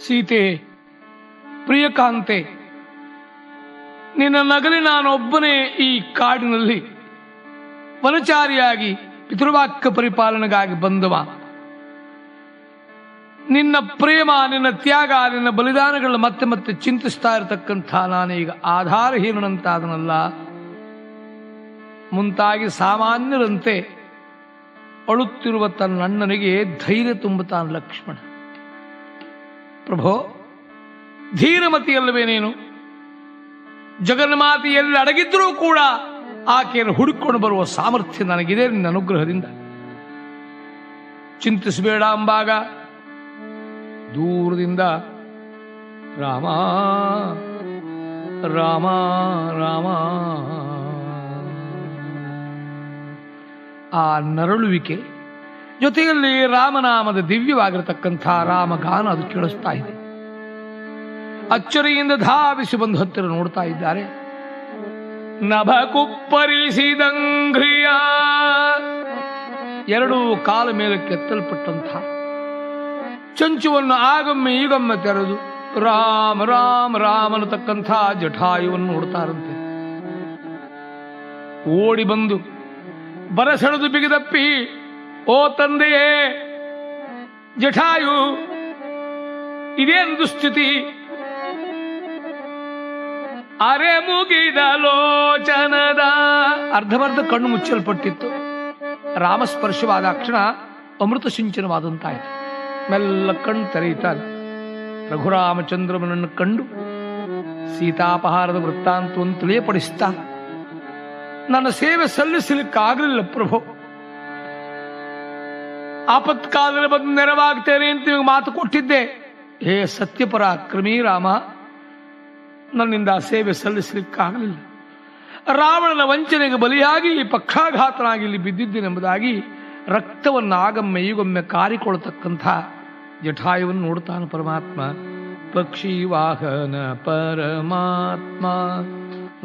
ಸೀತೆ, ಪ್ರಿಯಕಾಂತೆ, ನಿನ್ನ ನಗಲಿ ನಾನೊಬ್ಬನೇ ಈ ಕಾಡಿನಲ್ಲಿ. ವನಚಾರಿಯಾಗಿ ಪಿತೃವಾಕ್ಯ ಪರಿಪಾಲನೆಗಾಗಿ ಬಂದವ. ನಿನ್ನ ಪ್ರೇಮ, ನಿನ್ನ ತ್ಯಾಗ, ನಿನ್ನ ಬಲಿದಾನಗಳನ್ನ ಮತ್ತೆ ಮತ್ತೆ ಚಿಂತಿಸ್ತಾ ಇರತಕ್ಕಂಥ ನಾನೀಗ ಆಧಾರಹೀನಂತಾದನಲ್ಲ ಮುಂತಾಗಿ ಸಾಮಾನ್ಯರಂತೆ ಅಳುತ್ತಿರುವ ತನ್ನ ಅಣ್ಣನಿಗೆ ಧೈರ್ಯ ತುಂಬುತ್ತಾನೆ ಲಕ್ಷ್ಮಣ. ಪ್ರಭೋ, ಧೀರಮತಿಯಲ್ಲವೇ ನೀನು? ಜಗನ್ಮಾತೆಯಲ್ಲಿ ಅಡಗಿದ್ರೂ ಕೂಡ ಆಕೆಯನ್ನು ಹುಡುಕೊಂಡು ಬರುವ ಸಾಮರ್ಥ್ಯ ನನಗಿದೆ ನಿನ್ನ ಅನುಗ್ರಹದಿಂದ. ಚಿಂತಿಸಬೇಡ ಅಂಬಾಗ. ದೂರದಿಂದ ರಾಮ ರಾಮ ರಾಮ. ಆ ನರಳುವಿಕೆ ಜೊತೆಯಲ್ಲಿ ರಾಮನಾಮದ ದಿವ್ಯವಾಗಿರತಕ್ಕಂಥ ರಾಮಗಾನ ಅದು ಕೇಳಿಸ್ತಾ ಇದೆ. ಅಚ್ಚರಿಯಿಂದ ಧಾವಿಸಿ ಬಂದು ಹತ್ತಿರ ನೋಡ್ತಾ ಇದ್ದಾರೆ. ನಭ ಎರಡೂ ಕಾಲ ಮೇಲೆ ಕೆತ್ತಲ್ಪಟ್ಟಂಥ ಚಂಚುವನ್ನು ಆಗಮ್ಮೆ ಈಗೊಮ್ಮೆ ತೆರೆದು ರಾಮ ರಾಮ ರಾಮ ಅನ್ನತಕ್ಕಂಥ ಜಠಾಯುವನ್ನು ನೋಡ್ತಾರಂತೆ. ಓಡಿ ಬಂದು ಬರಸೆಳೆದು ಬಿಗಿದಪ್ಪಿ ಓ ತಂದೆಯೇ, ಜಠಾಯು ಇದೇನು ದುಸ್ಥಿತಿ. ಅರೆ ಮುಗಿದ ಲೋಚನದ. ಅರ್ಧಮರ್ಧ ಕಣ್ಣು ಮುಚ್ಚಲ್ಪಟ್ಟಿತ್ತು. ರಾಮಸ್ಪರ್ಶವಾದ ಕ್ಷಣ ಅಮೃತ ಸಿಂಚನವಾದಂತಾಯಿತು. ಮೆಲ್ಲ ಕಣ್ಣು ತೆರೆಯುತ್ತಾನೆ ರಘುರಾಮಚಂದ್ರಮನನ್ನು ಕಂಡು ಸೀತಾಪಹಾರದ ವೃತ್ತಾಂತವನ್ನು ತಿಳಿಯಪಡಿಸ್ತಾ, ನನ್ನ ಸೇವೆ ಸಲ್ಲಿಸಲಿಕ್ಕಾಗಲಿಲ್ಲ ಪ್ರಭು. ಆಪತ್ಕಾಲದಲ್ಲಿ ಬಂದು ನೆರವಾಗ್ತೇನೆ ಅಂತ ನಿಮಗೆ ಮಾತು ಕೊಟ್ಟಿದ್ದೆ. ಹೇ ಸತ್ಯಪರಾಕ್ರಮಿ ರಾಮ, ನನ್ನಿಂದ ಸೇವೆ ಸಲ್ಲಿಸಲಿಕ್ಕಾಗಲಿಲ್ಲ. ರಾವಣನ ವಂಚನೆಗೆ ಬಲಿಯಾಗಿ ಪಕ್ಷಾಘಾತನಾಗಿ ಇಲ್ಲಿ ಬಿದ್ದಿದ್ದೇನೆಂಬುದಾಗಿ ರಕ್ತವನ್ನು ಆಗಮ್ಮೆ ಈಗೊಮ್ಮೆ ಕಾರಿಕೊಳ್ಳತಕ್ಕಂಥ ಜಠಾಯುವನ್ನು ನೋಡ್ತಾನೆ ಪರಮಾತ್ಮ. ಪಕ್ಷಿ ವಾಹನ ಪರಮಾತ್ಮ,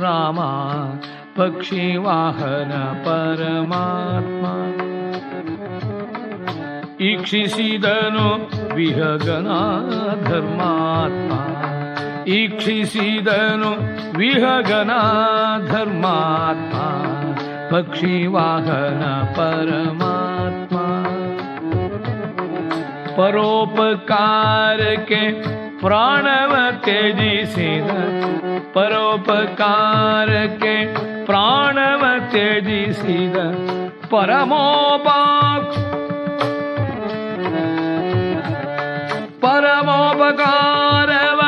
ರಾಮ ಪಕ್ಷಿ ವಾಹನ ಪರಮಾತ್ಮ. ಈಕ್ಷಿಸಿದನು ವಿಹಗನ ಧರ್ಮಾತ್ಮ ಈಕ್ಷಿಸಿದನು ವಿಹಗನ ಧರ್ಮಾತ್ಮ ಪಕ್ಷಿ ವಾಹನ ಪರಮಾತ್ಮ ಪರೋಪಕಾರಕ್ಕೆ ಪ್ರಾಣವ ತ್ಯಜಿಸಿದ ಪರೋಪಕಾರಕ್ಕೆ ಪ್ರಾಣವ ತ್ಯಜಿಸಿದ ಪರಮೋಪಾ ಪರಮೋಪಕಾರವ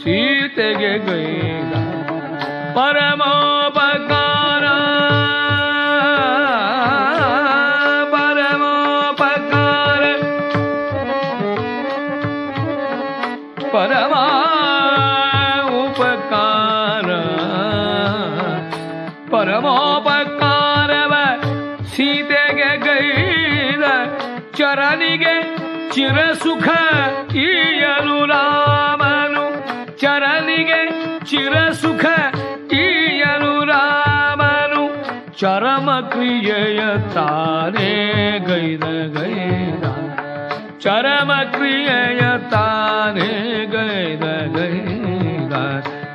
ಸೀತೆಗೆ ಗೈದ ಪರಮೋಪಕಾರ ಪರಮೋಪಕಾರ ಪರಮ ಉಪಕಾರ ಪರಮೋಪಕಾರವ ಸೀತೆಗೆ ಗೈದ ಚರನಿಗೆ ಚಿರಸುಖ ಚಿರಸುಖ ಈಯಲು ರಾಮನು, ಚರಮ ಕ್ರಿಯೆಯ ತಾನೇ ಗೈದ ಗೈದ ಚರಮ ಕ್ರಿಯೆಯ ತಾನೇ ಗೈದ ಗೈದ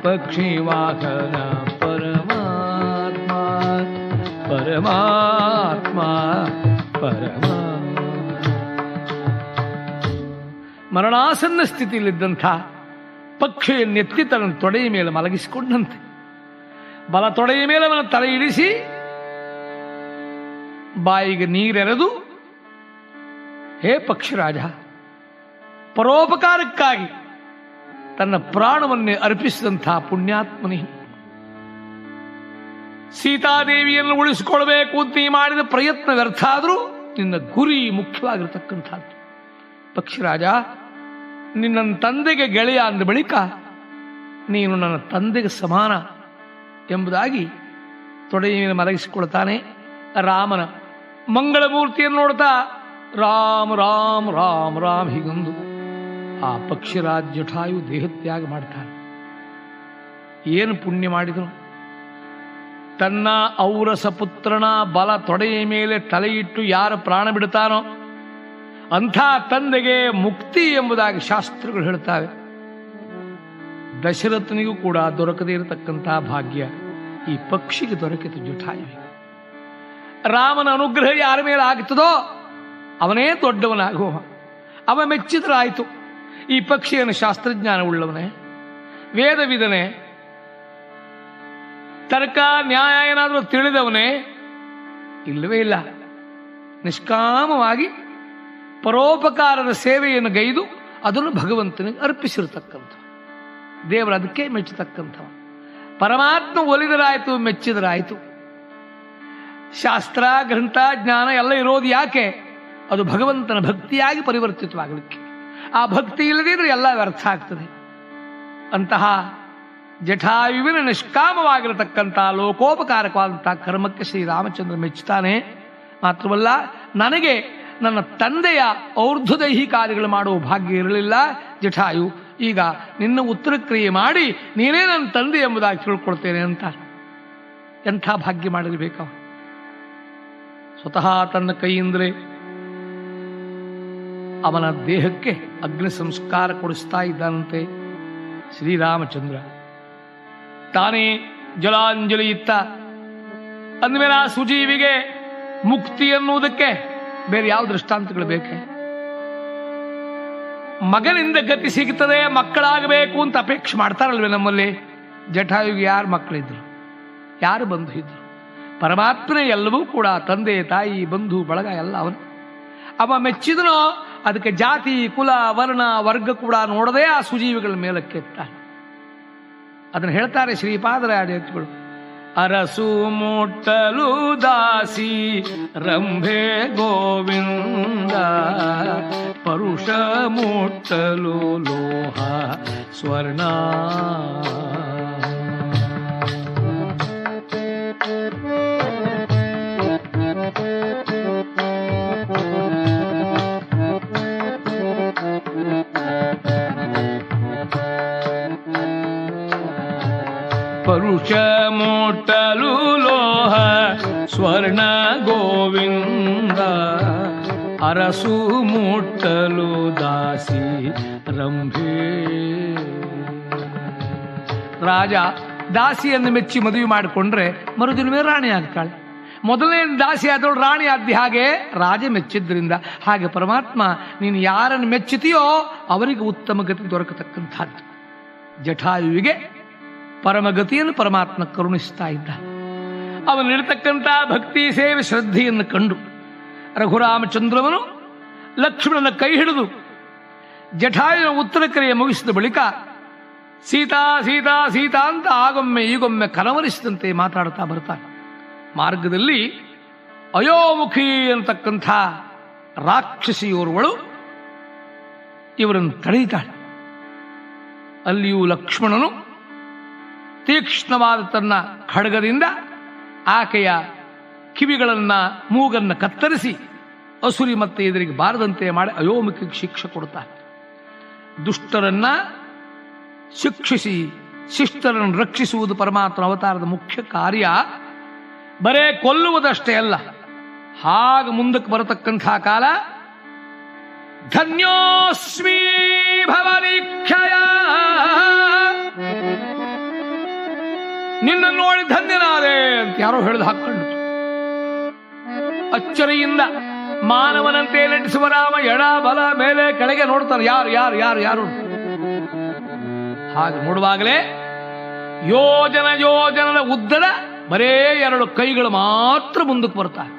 ಪಕ್ಷಿ ವಾಹನ ಪರಮಾತ್ಮ ಪರಮಾತ್ಮ. ಪರಮ ಮರಣಾಸನ್ನ ಸ್ಥಿತಿಯಲ್ಲಿದ್ದಂಥ ಪಕ್ಷಿಯನ್ನೆತ್ತಿ ತನ್ನ ತೊಡೆಯ ಮೇಲೆ ಮಲಗಿಸಿಕೊಂಡಂತೆ. ಬಲ ತೊಡೆಯ ಮೇಲೆ ಅವನ ತಲೆ ಇಳಿಸಿ, ಬಾಯಿಗೆ ನೀರೆರೆದು, ಹೇ ಪಕ್ಷಿರಾಜ ಪರೋಪಕಾರಕ್ಕಾಗಿ ತನ್ನ ಪ್ರಾಣವನ್ನೇ ಅರ್ಪಿಸಿದಂತಹ ಪುಣ್ಯಾತ್ಮನಿ, ಸೀತಾದೇವಿಯನ್ನು ಉಳಿಸಿಕೊಳ್ಬೇಕು ಅಂತ ನೀ ಮಾಡಿದ ಪ್ರಯತ್ನ ವ್ಯರ್ಥ ಆದರೂ ನಿನ್ನ ಗುರಿ ಮುಖ್ಯವಾಗಿರತಕ್ಕಂಥದ್ದು. ಪಕ್ಷಿರಾಜ ನಿನ್ನ ತಂದೆಗೆ ಗೆಳೆಯ ಅಂದ ಬಳಿಕ ನೀನು ನನ್ನ ತಂದೆಗೆ ಸಮಾನ ಎಂಬುದಾಗಿ ತೊಡೆಯ ಮೇಲೆ ಮಲಗಿಸಿಕೊಳ್ತಾನೆ ರಾಮನ ಮಂಗಳ ಮೂರ್ತಿಯನ್ನು ನೋಡ್ತಾ ರಾಮ್ ರಾಮ್, ರಾಮ, ರಾಮ್ ಹೀಗೊಂದು. ಆ ಪಕ್ಷಿರಾಜ್ ಜಠಾಯು ದೇಹತ್ಯಾಗ ಮಾಡ್ತಾನೆ. ಏನು ಪುಣ್ಯ ಮಾಡಿದನು? ತನ್ನ ಔರಸ ಪುತ್ರನ ಬಲ ತೊಡೆಯ ಮೇಲೆ ತಲೆಯಿಟ್ಟು ಯಾರು ಪ್ರಾಣ ಬಿಡ್ತಾನೋ ಅಂಥ ತಂದೆಗೆ ಮುಕ್ತಿ ಎಂಬುದಾಗಿ ಶಾಸ್ತ್ರಗಳು ಹೇಳ್ತಾವೆ. ದಶರಥನಿಗೂ ಕೂಡ ದೊರಕದೇ ಇರತಕ್ಕಂತಹ ಭಾಗ್ಯ ಈ ಪಕ್ಷಿಗೆ ದೊರಕಿತು ಜುಠಾಯುವಿಗೆ. ರಾಮನ ಅನುಗ್ರಹ ಯಾರ ಮೇಲೆ ಆಗ್ತದೋ ಅವನೇ ದೊಡ್ಡವನಾಗುವ ಅವ ಮೆಚ್ಚಿದ್ರಾಯಿತು. ಈ ಪಕ್ಷಿಯನ್ನು ಶಾಸ್ತ್ರಜ್ಞಾನ ಉಳ್ಳವನೇ ವೇದವಿದನೆ, ತರ್ಕ, ನ್ಯಾಯ ಏನಾದರೂ ತಿಳಿದವನೇ ಇಲ್ಲವೇ ಇಲ್ಲ. ನಿಷ್ಕಾಮವಾಗಿ ಪರೋಪಕಾರದ ಸೇವೆಯನ್ನು ಗೈದು ಅದನ್ನು ಭಗವಂತನಿಗೆ ಅರ್ಪಿಸಿರತಕ್ಕಂಥ ದೇವರು ಅದಕ್ಕೆ ಮೆಚ್ಚತಕ್ಕಂಥವ ಪರಮಾತ್ಮ ಒಲಿದರಾಯಿತು, ಮೆಚ್ಚಿದರಾಯಿತು. ಶಾಸ್ತ್ರ, ಗ್ರಂಥ, ಜ್ಞಾನ ಎಲ್ಲ ಇರೋದು ಯಾಕೆ? ಅದು ಭಗವಂತನ ಭಕ್ತಿಯಾಗಿ ಪರಿವರ್ತಿತವಾಗಲಿಕ್ಕೆ. ಆ ಭಕ್ತಿ ಇಲ್ಲದಿದ್ರೆ ಎಲ್ಲ ವ್ಯರ್ಥ ಆಗ್ತದೆ. ಅಂತಹ ಜಠಾಯುವಿನ ನಿಷ್ಕಾಮವಾಗಿರತಕ್ಕಂಥ ಲೋಕೋಪಕಾರಕವಾದಂತಹ ಕರ್ಮಕ್ಕೆ ಶ್ರೀರಾಮಚಂದ್ರ ಮೆಚ್ಚುತ್ತಾನೆ ಮಾತ್ರವಲ್ಲ, ನನಗೆ ನನ್ನ ತಂದೆಯ ಔರ್ಧದೈಹಿ ಕಾರ್ಯಗಳು ಮಾಡುವ ಭಾಗ್ಯ ಇರಲಿಲ್ಲ. ಜಠಾಯು, ಈಗ ನಿನ್ನ ಉತ್ತರ ಕ್ರಿಯೆ ಮಾಡಿ ನೀನೇ ನನ್ನ ತಂದೆ ಎಂಬುದಾಗಿ ತಿಳ್ಕೊಳ್ತೇನೆ ಅಂತ. ಎಂಥ ಭಾಗ್ಯ ಮಾಡಿರ್ಬೇಕವ ಸ್ವತಃ ತನ್ನ ಕೈಯಿಂದಲೇ ಅವನ ದೇಹಕ್ಕೆ ಅಗ್ನಿ ಸಂಸ್ಕಾರ ಕೊಡಿಸ್ತಾ ಇದ್ದಾನಂತೆ ಶ್ರೀರಾಮಚಂದ್ರ. ತಾನೇ ಜಲಾಂಜಲಿ ಇತ್ತ ಅಂದಮೇಲೆ ಆ ಸುಜೀವಿಗೆ ಮುಕ್ತಿ ಅನ್ನುವುದಕ್ಕೆ ಬೇರೆ ಯಾವ ದೃಷ್ಟಾಂತಗಳು ಬೇಕೆ? ಮಗನಿಂದ ಗತಿ ಸಿಗ್ತದೆ, ಮಕ್ಕಳಾಗಬೇಕು ಅಂತ ಅಪೇಕ್ಷೆ ಮಾಡ್ತಾರಲ್ವೇ ನಮ್ಮಲ್ಲಿ? ಜಠಾಯುಗಿ ಯಾರು ಮಕ್ಕಳಿದ್ರು? ಯಾರು ಬಂಧು ಇದ್ರು ಪರಮಾತ್ಮನೇ ಎಲ್ಲವೂ ಕೂಡ ತಂದೆ, ತಾಯಿ, ಬಂಧು, ಬಳಗ ಎಲ್ಲ ಅವನು. ಅವ ಮೆಚ್ಚಿದನೋ, ಅದಕ್ಕೆ ಜಾತಿ, ಕುಲ, ವರ್ಣ, ವರ್ಗ ಕೂಡ ನೋಡದೆ ಆ ಸುಜೀವಿಗಳ ಮೇಲಕ್ಕೆ ಎತ್ತಾನೆ ಅದನ್ನು ಹೇಳ್ತಾರೆ ಶ್ರೀಪಾದರ ಶ್ರೀಪಾದರಾಜಗಳು ಅರಸು ಮುಟ್ಟಲು ದಾಸಿ ರಂಭೆ ಗೋವಿಂದ. ಪರುಷ ಮುಟ್ಟಲು ಲೋಹ ಸ್ವರ್ಣ. ಸ್ವರ್ಣ ಗೋವಿಂದ ಅರಸು ಮುಟ್ಟಲು ದಾಸಿ ರಂಭೆ. ರಾಜ ದಾಸಿಯನ್ನು ಮೆಚ್ಚಿ ಮದುವೆ ಮಾಡಿಕೊಂಡ್ರೆ ಮರುದಿನವೇ ರಾಣಿ ಆಗ್ತಾಳೆ. ಮೊದಲನೇ ದಾಸಿ ಆದವಳು ರಾಣಿ ಆದ್ದಿ ಹಾಗೆ ರಾಜ ಮೆಚ್ಚಿದ್ರಿಂದ ಹಾಗೆ ಪರಮಾತ್ಮ, ನೀನು ಯಾರನ್ನು ಮೆಚ್ಚುತ್ತೀಯೋ ಅವರಿಗೆ ಉತ್ತಮ ಗತಿ ದೊರಕತಕ್ಕಂಥದ್ದು. ಜಠಾಯುವಿಗೆ ಪರಮಗತಿಯನ್ನು ಪರಮಾತ್ಮ ಕರುಣಿಸ್ತಾ ಇದ್ದ ಅವನಿರತಕ್ಕಂಥ ಭಕ್ತಿ ಸೇವೆ ಶ್ರದ್ಧೆಯನ್ನು ಕಂಡು ರಘುರಾಮಚಂದ್ರವನು ಲಕ್ಷ್ಮಣನ ಕೈ ಹಿಡಿದು ಜಠಾಯನ ಉತ್ತರ ಕ್ರಿಯೆ ಮುಗಿಸಿದ ಬಳಿಕ ಸೀತಾ ಸೀತಾ ಸೀತಾ ಅಂತ ಆಗೊಮ್ಮೆ ಈಗೊಮ್ಮೆ ಕಲವರಿಸಿದಂತೆ ಮಾತಾಡ್ತಾ ಬರ್ತಾನೆ. ಮಾರ್ಗದಲ್ಲಿ ಅಯೋಮುಖಿ ಅಂತಕ್ಕಂಥ ರಾಕ್ಷಸಿಯೋರ್ವಳು ಇವರನ್ನು ತಡೆಯುತ್ತಾಳೆ ಅಲ್ಲಿಯೂ ಲಕ್ಷ್ಮಣನು ತೀಕ್ಷ್ಣವಾದ ತನ್ನ ಖಡ್ಗದಿಂದ ಆಕೆಯ ಕಿವಿಗಳನ್ನ ಮೂಗನ್ನ ಕತ್ತರಿಸಿ ಅಸುರಿ ಮತ್ತೆ ಎದುರಿಗೆ ಬಾರದಂತೆ ಮಾಡಿ ಅಯೋಮುಖಿಗೆ ಶಿಕ್ಷೆ ಕೊಡ್ತಾನೆ. ದುಷ್ಟರನ್ನ ಶಿಕ್ಷಿಸಿ, ಶಿಷ್ಟರನ್ನು ರಕ್ಷಿಸುವುದು ಪರಮಾತ್ಮ ಅವತಾರದ ಮುಖ್ಯ ಕಾರ್ಯ. ಬರೇ ಕೊಲ್ಲುವುದಷ್ಟೇ ಅಲ್ಲ, ಹಾಗ ಮುಂದಕ್ಕೆ ಬರತಕ್ಕಂಥ ಕಾಲ. ಧನ್ಯೋಸ್ಮಿ ಭವನೀಕ್ಷಯ ನಿನ್ನ ನೋಡಿ ಧನ್ಯನಾದೆ ಅಂತ ಯಾರೋ ಹೇಳಿದು ಹಾಕೊಂಡು ಅಚ್ಚರಿಯಿಂದ ಮಾನವನಂತೆ ನಟಿಸುವ ರಾಮ ಎಡ ಬಲ ಮೇಲೆ ಕೆಳಗೆ ನೋಡ್ತಾರೆ ಯಾರು ಯಾರು ಯಾರು ಯಾರು ಹಾಗೆ ನೋಡುವಾಗಲೇ ಯೋಜನ, ಯೋಜನದ ಉದ್ದದ ಬರೇ ಎರಡು ಕೈಗಳು ಮಾತ್ರ ಮುಂದಕ್ಕೆ ಬರ್ತಾರೆ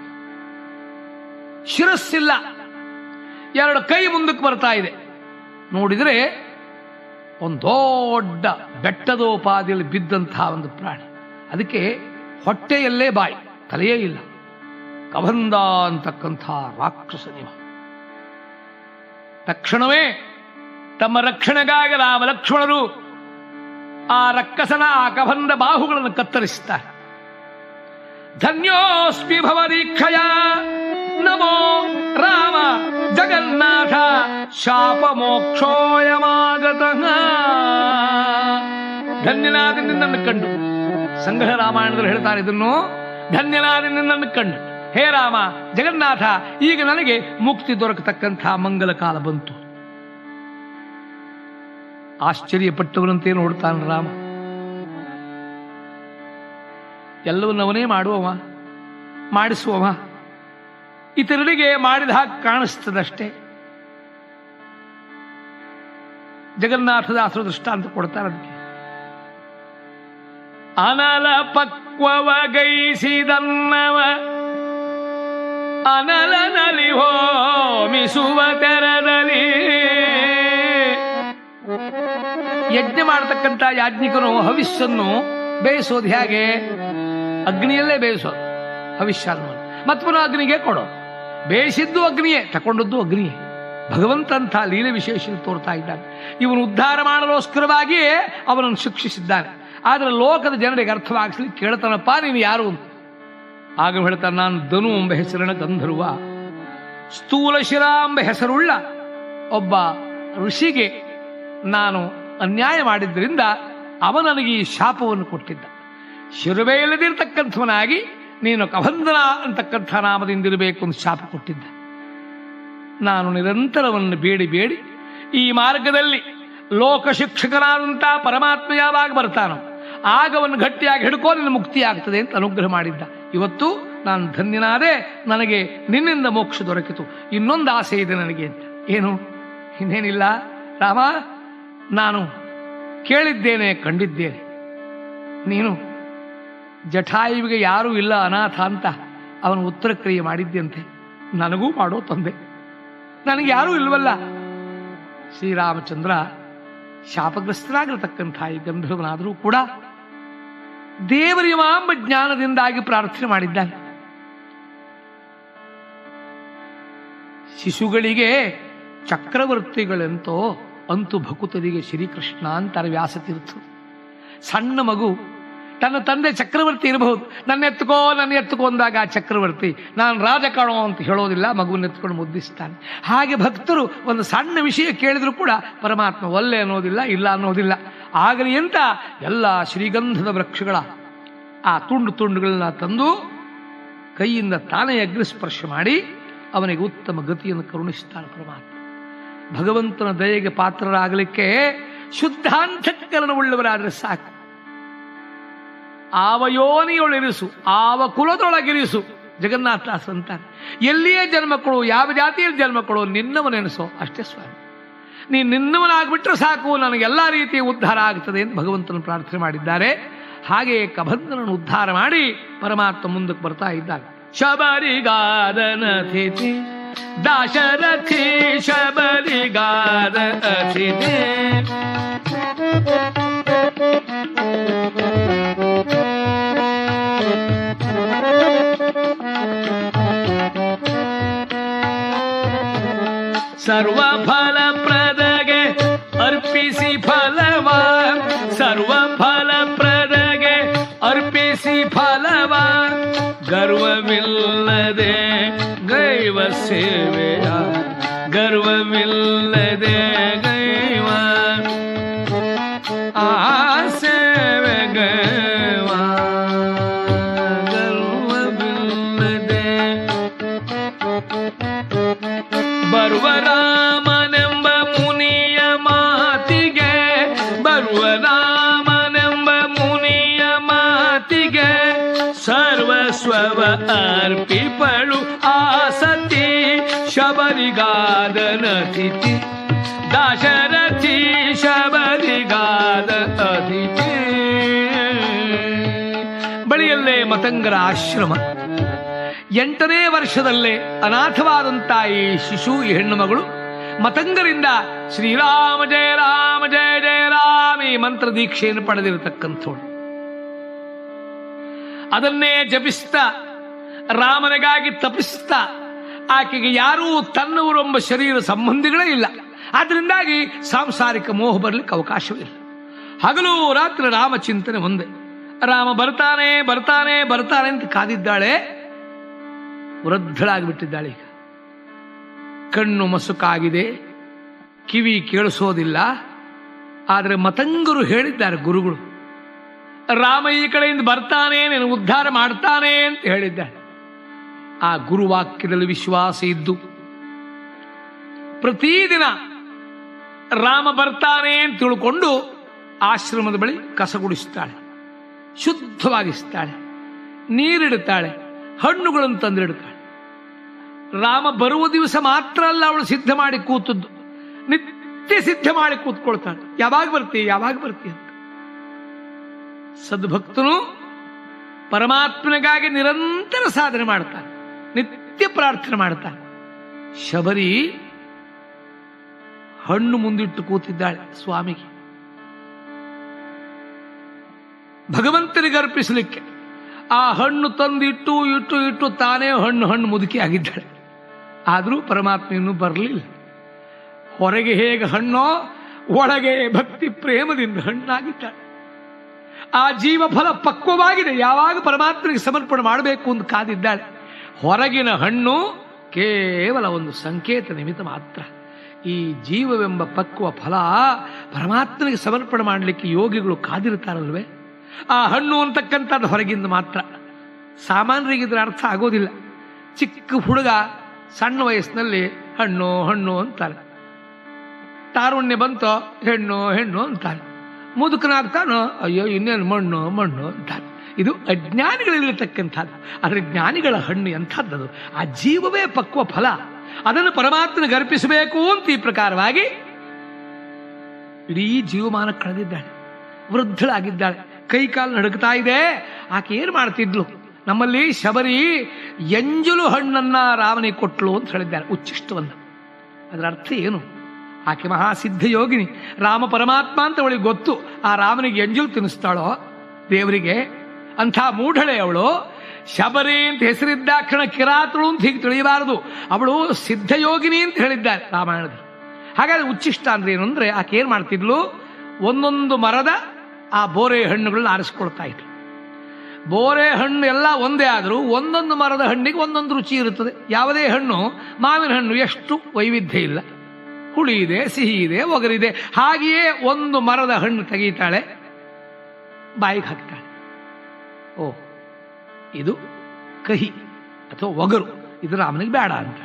ಶಿರಸ್ಸಿಲ್ಲ. ಎರಡು ಕೈ ಮುಂದಕ್ಕೆ ಬರ್ತಾ ಇದೆ. ನೋಡಿದರೆ ಒಂದು ದೊಡ್ಡ ಬೆಟ್ಟದೋಪಾದಿಯಲ್ಲಿ ಬಿದ್ದಂತಹ ಒಂದು ಪ್ರಾಣಿ. ಅದಕ್ಕೆ ಹೊಟ್ಟೆಯಲ್ಲೇ ಬಾಯಿ, ತಲೆಯೇ ಇಲ್ಲ. ಕಬಂದ ಅಂತಕ್ಕಂಥ ರಾಕ್ಷಸ ನಿಮ ತಕ್ಷಣವೇ ತಮ್ಮ ರಕ್ಷಣೆಗಾಗಿ ರಾಮ ಲಕ್ಷ್ಮಣರು ಆ ರಕ್ಕಸನ, ಆ ಕಬಂದ ಬಾಹುಗಳನ್ನು ಕತ್ತರಿಸುತ್ತಾರೆ. ಧನ್ಯೋಸ್ಮಿ ಭವದೀಕ್ಷಯ ನಮೋ ರಾಮ ಜಗನ್ನಾಥ ಶಾಪ ಮೋಕ್ಷೋಯಮಾಗತಃ ಧನ್ಯನಾದ ನಿನ್ನನ್ನು ಕಂಡು. ಸಂಗ್ರಹ ರಾಮಾಯಣದಲ್ಲಿ ಹೇಳ್ತಾರೆ ಇದನ್ನು ಧನ್ಯನಾದ ನಿನ್ನನ್ನು ಕಂಡು. ಹೇ ರಾಮ, ಜಗನ್ನಾಥ, ಈಗ ನನಗೆ ಮುಕ್ತಿ ದೊರಕತಕ್ಕಂಥ ಮಂಗಲ ಕಾಲ ಬಂತು. ಆಶ್ಚರ್ಯಪಟ್ಟವನಂತೆ ನೋಡ್ತಾನೆ ರಾಮ? ಎಲ್ಲವನ್ನವನೇ ಮಾಡುವವ, ಮಾಡಿಸುವವ? ಇತರರಿಗೆ ಮಾಡಿದ ಹಾಗೆ ಕಾಣಿಸ್ತದಷ್ಟೇ. ಜಗನ್ನಾಥದಾಸರು ದೃಷ್ಟಾಂತ ಕೊಡ್ತಾರೆ ಅದಕ್ಕೆ. ಅನಲ ಪಕ್ವವ ಗೈಸಿದನ್ನವ ನಲಿ ಹೋಮಿಸುವ ತೆರದಲ್ಲಿ. ಯಜ್ಞ ಮಾಡತಕ್ಕಂಥ ಯಾಜ್ಞಿಕನು ಹವಿಷ್ಯನ್ನು ಬೇಯಿಸೋದು ಹೇಗೆ? ಅಗ್ನಿಯಲ್ಲೇ ಬೇಯಿಸೋದು ಹವಿಷ್ಯ ಮತ್ತೆ ಪುನಃ ಅಗ್ನಿಗೆ ಕೊಡೋದು ಬೇಯಿಸಿದ್ದು ಅಗ್ನಿಯೇ, ತಕೊಂಡದ್ದು ಅಗ್ನಿಯೇ. ಭಗವಂತಂಥ ಲೀಲೆ ವಿಶೇಷ ತೋರ್ತಾ ಇದ್ದಾನೆ. ಇವನು ಉದ್ಧಾರ ಮಾಡಲೋಸ್ಕರವಾಗಿಯೇ ಅವನನ್ನು ಶಿಕ್ಷಿಸಿದ್ದಾನೆ. ಆದರೆ ಲೋಕದ ಜನರಿಗೆ ಅರ್ಥವಾಗಿಸಲಿ ಕೇಳ್ತಾನಪ್ಪ ನೀನು ಯಾರು ಅಂತ. ಆಗ ಹೇಳ್ತಾನೆ, ನಾನು ಧನು ಎಂಬ ಹೆಸರಿನ ಗಂಧರ್ವ. ಸ್ಥೂಲ ಎಂಬ ಹೆಸರುಳ್ಳ ಒಬ್ಬ ಋಷಿಗೆ ನಾನು ಅನ್ಯಾಯ ಮಾಡಿದ್ರಿಂದ ಅವ ನನಗೆ ಈ ಶಾಪವನ್ನು ಕೊಟ್ಟಿದ್ದ. ಶಿರುವೆ ಇಲ್ಲದಿರ್ತಕ್ಕಂಥವನಾಗಿ ನೀನು ಕಬಂಧನ ಅಂತಕ್ಕಂಥ ನಾಮದಿಂದಿರಬೇಕು ಅಂತ ಶಾಪ ಕೊಟ್ಟಿದ್ದ. ನಾನು ನಿರಂತರವನ್ನು ಬೇಡಿ ಬೇಡಿ ಈ ಮಾರ್ಗದಲ್ಲಿ ಲೋಕ ಶಿಕ್ಷಕನಾದಂಥ ಪರಮಾತ್ಮ ಯಾವಾಗ ಬರ್ತಾನೋ ಆಗವನ್ನು ಗಟ್ಟಿಯಾಗಿ ಹಿಡ್ಕೋ ನಿನ್ನ ಮುಕ್ತಿ ಆಗ್ತದೆ ಅಂತ ಅನುಗ್ರಹ ಮಾಡಿದ್ದ. ಇವತ್ತು ನಾನು ಧನ್ಯನಾದೆ, ನನಗೆ ನಿನ್ನಿಂದ ಮೋಕ್ಷ ದೊರಕಿತು. ಇನ್ನೊಂದು ಆಸೆ ಇದೆ ನನಗೆ ಅಂತ. ಏನು? ಇನ್ನೇನಿಲ್ಲ? ರಾಮ, ನಾನು ಕೇಳಿದ್ದೇನೆ, ಕಂಡಿದ್ದೇನೆ. ನೀನು? ಜಠಾಯುವಿಗೆ ಯಾರೂ ಇಲ್ಲ ಅನಾಥ ಅಂತ ಅವನು ಉತ್ತರ ಕ್ರಿಯೆ ಮಾಡಿದ್ದಂತೆ ನನಗೂ ಮಾಡೋ ತಂದೆ. ನನಗೆ ಯಾರೂ ಇಲ್ವಲ್ಲ. ಶ್ರೀರಾಮಚಂದ್ರ ಶಾಪಗ್ರಸ್ತನಾಗಿರತಕ್ಕಂಥ ಈ ಗಂಧರ್ವನಾದರೂ ಕೂಡ ದೇವರಿಮಾಂಬ ಜ್ಞಾನದಿಂದಾಗಿ ಪ್ರಾರ್ಥನೆ ಮಾಡಿದ್ದಾನೆ. ಶಿಶುಗಳಿಗೆ ಚಕ್ರವರ್ತಿಗಳೆಂತೋ ಅಂತು ಭಕುತರಿಗೆ ಶ್ರೀಕೃಷ್ಣ ಅಂತಾರೆ ವ್ಯಾಸತೀರ್ಥ. ಸಣ್ಣ ಮಗು ತನ್ನ ತಂದೆ ಚಕ್ರವರ್ತಿ ಇರಬಹುದು. ನನ್ನ ಎತ್ತುಕೋ ನನ್ನ ಎತ್ತುಕೋ ಅಂದಾಗ ಆ ಚಕ್ರವರ್ತಿ, ನಾನು ರಾಜ ಕಾಣೋ ಅಂತ ಹೇಳೋದಿಲ್ಲ ಮಗುವನ್ನು ಎತ್ಕೊಂಡು ಮುದ್ದಿಸ್ತಾನೆ. ಹಾಗೆ ಭಕ್ತರು ಒಂದು ಸಣ್ಣ ವಿಷಯ ಕೇಳಿದರೂ ಕೂಡ ಪರಮಾತ್ಮ ಒಲ್ಲೆ ಅನ್ನೋದಿಲ್ಲ, ಇಲ್ಲ ಅನ್ನೋದಿಲ್ಲ. ಆಗಲಿ ಅಂತ ಎಲ್ಲ ಶ್ರೀಗಂಧದ ವೃಕ್ಷಗಳ ಆ ತುಂಡು ತುಂಡುಗಳನ್ನ ತಂದು ಕೈಯಿಂದ ತಾನೇ ಅಗ್ನಿಸ್ಪರ್ಶ ಮಾಡಿ ಅವನಿಗೆ ಉತ್ತಮ ಗತಿಯನ್ನು ಕರುಣಿಸ್ತಾನೆ ಪರಮಾತ್ಮ. ಭಗವಂತನ ದಯೆಗೆ ಪಾತ್ರರಾಗಲಿಕ್ಕೆ ಶುದ್ಧಾಂತಕರಣವುಳ್ಳವರಾದರೆ ಸಾಕು. ಆವ ಯೋನಿಯೊಳಿರಿಸು ಆವ ಕುಲದೊಳಗಿರಿಸು ಜಗನ್ನಾಥದಾಸ ಅಂತಾನೆ ಎಲ್ಲಿಯೇ ಜನ್ಮಕ್ಕಳು, ಯಾವ ಜಾತಿಯಲ್ಲಿ ಜನ್ಮಕ್ಕಳು, ನಿನ್ನವನೆನಿಸೋ ಅಷ್ಟೇ ಸ್ವಾಮಿ. ನೀ ನಿನ್ನವನಾಗ್ಬಿಟ್ರೆ ಸಾಕು, ನನಗೆಲ್ಲ ರೀತಿಯ ಉದ್ಧಾರ ಆಗ್ತದೆ ಎಂದು ಭಗವಂತನ ಪ್ರಾರ್ಥನೆ ಮಾಡಿದ್ದಾರೆ. ಹಾಗೆಯೇ ಕಬಂಧನನ್ನು ಉದ್ಧಾರ ಮಾಡಿ ಪರಮಾತ್ಮ ಮುಂದಕ್ಕೆ ಬರ್ತಾ ಇದ್ದಾರೆ ಶಬರಿಗಾದನ ತಿಥಿ ದಾಶರಥಿ ಶಬರಿಗಾದ ಅತಿಥಿ ಸರ್ವ ಫಲ ಪ್ರದಗೆ ಅರ್ಪಿಸಿ ಫಲವ. ಸರ್ವ ಫಲ ಪ್ರದಗೆ ಅರ್ಪಿಸಿ ಫಲವ. ಗರ್ವವಿಲ್ಲದೆ ಗೈವ ಸೇವೆಯ ತಿಥಿ ದಾಶರಥಿ ಶಬರಿಗಾದ ಅತಿಥಿ. ಬಳಿಯಲ್ಲೇ ಮತಂಗರ ಆಶ್ರಮ. ಎಂಟನೇ ವರ್ಷದಲ್ಲೇ ಅನಾಥವಾದಂತ ಈ ಶಿಶು ಈ ಹೆಣ್ಣು ಮಗಳು. ಮತಂಗರಿಂದ ಶ್ರೀರಾಮ ಜಯ ರಾಮ ಜಯ ಜಯ ರಾಮ ಈ ಮಂತ್ರ ದೀಕ್ಷೆಯನ್ನು ಪಡೆದಿರತಕ್ಕಂಥವಳು. ಅದನ್ನೇ ಜಪಿಸ್ತ, ರಾಮನಿಗಾಗಿ ತಪಿಸ್ತಾ ಆಕೆಗೆ ಯಾರೂ ತನ್ನವರೊಂಬ ಶರೀರ ಸಂಬಂಧಿಗಳೇ ಇಲ್ಲ. ಆದ್ರಿಂದಾಗಿ ಸಾಂಸಾರಿಕ ಮೋಹ ಬರಲಿಕ್ಕೆ ಅವಕಾಶವಿಲ್ಲ ಹಗಲು ರಾತ್ರಿ ರಾಮ ಚಿಂತನೆ ಒಂದೇ. ರಾಮ ಬರ್ತಾನೆ ಬರ್ತಾನೆ ಬರ್ತಾನೆ ಅಂತ ಕಾದಿದ್ದಾಳೆ. ವೃದ್ಧಳಾಗಿಬಿಟ್ಟಿದ್ದಾಳೆ ಈಗ. ಕಣ್ಣು ಮಸುಕಾಗಿದೆ. ಕಿವಿ ಕೇಳಿಸೋದಿಲ್ಲ. ಆದರೆ ಮತಂಗರು ಹೇಳಿದ್ದಾರೆ ಗುರುಗಳು. ರಾಮ ಈ ಕಡೆಯಿಂದ ಬರ್ತಾನೆ ನೀನು ಉದ್ಧಾರ ಮಾಡ್ತಾನೆ ಅಂತ ಹೇಳಿದ್ದಾರೆ ಆ ಗುರುವಾಕ್ಯದಲ್ಲಿ ವಿಶ್ವಾಸ ಇದ್ದು, ಪ್ರತಿದಿನ ರಾಮ ಬರ್ತಾನೆ ಅಂತ ತಿಳ್ಕೊಂಡು ಆಶ್ರಮದ ಬಳಿ ಕಸಗುಡಿಸ್ತಾಳೆ ಶುದ್ಧವಾಗಿಸ್ತಾಳೆ, ನೀರಿಡ್ತಾಳೆ, ಹಣ್ಣುಗಳನ್ನು ತಂದಿಡ್ತಾಳೆ. ರಾಮ ಬರುವ ದಿವಸ ಮಾತ್ರ ಅಲ್ಲ ಅವಳು ಸಿದ್ಧ ಮಾಡಿ ಕೂತದ್ದು, ನಿತ್ಯ ಸಿದ್ಧ ಮಾಡಿ ಕೂತ್ಕೊಳ್ತಾಳೆ. ಯಾವಾಗ ಬರ್ತೀಯ ಯಾವಾಗ ಬರ್ತೀಯ ಅಂತ. ಸದ್ಭಕ್ತನು ಪರಮಾತ್ಮನಿಗಾಗಿ ನಿರಂತರ ಸಾಧನೆ ಮಾಡ್ತಾನೆ. ನಿತ್ಯ ಪ್ರಾರ್ಥನೆ ಮಾಡ್ತಾನೆ ಶಬರಿ ಹಣ್ಣು ಮುಂದಿಟ್ಟು ಕೂತಿದ್ದಾಳೆ ಸ್ವಾಮಿಗೆ. ಭಗವಂತನಿಗೆ ಅರ್ಪಿಸಲಿಕ್ಕೆ ಆ ಹಣ್ಣು ತಂದು ಇಟ್ಟು ಇಟ್ಟು ಇಟ್ಟು ತಾನೇ ಹಣ್ಣು ಹಣ್ಣು ಮುದುಕಿ ಆಗಿದ್ದಾಳೆ. ಆದರೂ ಪರಮಾತ್ಮ ಇನ್ನೂ ಬರಲಿಲ್ಲ. ಹೊರಗೆ ಹೇಗೆ ಹಣ್ಣೋ ಒಳಗೆ ಭಕ್ತಿ ಪ್ರೇಮದಿಂದ ಹಣ್ಣಾಗಿದ್ದಾಳೆ. ಆ ಜೀವ ಫಲ ಪಕ್ವವಾಗಿದೆ. ಯಾವಾಗ ಪರಮಾತ್ಮನಿಗೆ ಸಮರ್ಪಣೆ ಮಾಡಬೇಕು ಅಂತ ಕಾದಿದ್ದಾಳೆ. ಹೊರಗಿನ ಹಣ್ಣು ಕೇವಲ ಒಂದು ಸಂಕೇತ ನಿಮಿತ್ತ ಮಾತ್ರ. ಈ ಜೀವವೆಂಬ ಪಕ್ವ ಫಲ ಪರಮಾತ್ಮನಿಗೆ ಸಮರ್ಪಣೆ ಮಾಡಲಿಕ್ಕೆ ಯೋಗಿಗಳು ಕಾದಿರ್ತಾರಲ್ವೇ ಆ ಹಣ್ಣು ಅಂತಕ್ಕಂಥದ್ದು ಹೊರಗಿಂದ ಮಾತ್ರ. ಸಾಮಾನ್ಯರಿಗೆ ಇದರ ಅರ್ಥ ಆಗೋದಿಲ್ಲ. ಚಿಕ್ಕ ಹುಡುಗ ಸಣ್ಣ ವಯಸ್ಸಿನಲ್ಲಿ ಹಣ್ಣು ಹಣ್ಣು ಅಂತಾರೆ. ತಾರುಣ್ಯ ಬಂತೋ ಹೆಣ್ಣು ಹೆಣ್ಣು ಅಂತಾರೆ. ಮುದುಕನಾಗ್ತಾನೋ ಅಯ್ಯೋ ಇನ್ನೇನು ಮಣ್ಣು ಮಣ್ಣು ಅಂತಾರೆ. ಇದು ಅಜ್ಞಾನಿಗಳಿರತಕ್ಕಂಥದ್ದು. ಆದರೆ ಜ್ಞಾನಿಗಳ ಹಣ್ಣು ಎಂಥದ್ದದು? ಆ ಜೀವವೇ ಪಕ್ವ ಫಲ. ಅದನ್ನು ಪರಮಾತ್ಮನ ಗರ್ಪಿಸಬೇಕು ಅಂತ ಈ ಪ್ರಕಾರವಾಗಿ ಇಡೀ ಜೀವಮಾನ ಕಳೆದಿದ್ದಾಳೆ. ವೃದ್ಧಳಾಗಿದ್ದಾಳೆ. ಕೈ ಕಾಲು ನಡುಕ್ತಾ ಇದೆ. ಆಕೆ ಏನು ಮಾಡ್ತಿದ್ಲು? ನಮ್ಮಲ್ಲಿ ಶಬರಿ ಎಂಜಲು ಹಣ್ಣನ್ನ ರಾಮನಿಗೆ ಕೊಟ್ಲು ಅಂತ ಹೇಳಿದ್ದಾರೆ ಉಚ್ಚಿಷ್ಟವನ್ನು. ಅದರ ಅರ್ಥ ಏನು? ಆಕೆ ಮಹಾಸಿದ್ಧ ಯೋಗಿನಿ. ರಾಮ ಪರಮಾತ್ಮ ಅಂತ ಅವಳಿಗೆ ಗೊತ್ತು. ಆ ರಾಮನಿಗೆ ಎಂಜಲು ತಿನ್ನಿಸ್ತಾಳೋ? ದೇವರಿಗೆ ಅಂಥ ಮೂಢಳೆ ಅವಳು. ಶಬರಿ ಅಂತ ಹೆಸರಿದ್ದಾಕ್ಷಣ ಕಿರಾತಳು ಅಂತ ಹೀಗೆ ತಿಳಿಯಬಾರದು. ಅವಳು ಸಿದ್ಧಯೋಗಿನಿ ಅಂತ ಹೇಳಿದ್ದಾರೆ ರಾಮಾಯಣದಲ್ಲಿ. ಹಾಗಾದ್ರೆ ಉಚ್ಚಿಷ್ಟ ಅಂದ್ರೆ ಏನು ಅಂದ್ರೆ ಆಕೆ ಏನ್ ಮಾಡ್ತಿದ್ಲು? ಒಂದೊಂದು ಮರದ ಆ ಬೋರೆ ಹಣ್ಣುಗಳನ್ನ ಆರಿಸ್ಕೊಳ್ತಾ ಇದ್ಲು. ಬೋರೆ ಹಣ್ಣು ಎಲ್ಲ ಒಂದೇ ಆದರೂ ಒಂದೊಂದು ಮರದ ಹಣ್ಣಿಗೆ ಒಂದೊಂದು ರುಚಿ ಇರುತ್ತದೆ. ಯಾವುದೇ ಹಣ್ಣು, ಮಾವಿನ ಹಣ್ಣು ಎಷ್ಟು ವೈವಿಧ್ಯ ಇಲ್ಲ. ಹುಳಿ ಇದೆ ಸಿಹಿ ಇದೆ ಒಗರಿದೆ. ಹಾಗೆಯೇ ಒಂದು ಮರದ ಹಣ್ಣು ತೆಗೀತಾಳೆ, ಬಾಯಿಗೆ ಹಾಕ್ತಾಳೆ. ಓ, ಇದು ಕಹಿ ಅಥವಾ ಒಗರು, ಇದು ರಾಮನಿಗೆ ಬೇಡ ಅಂತ.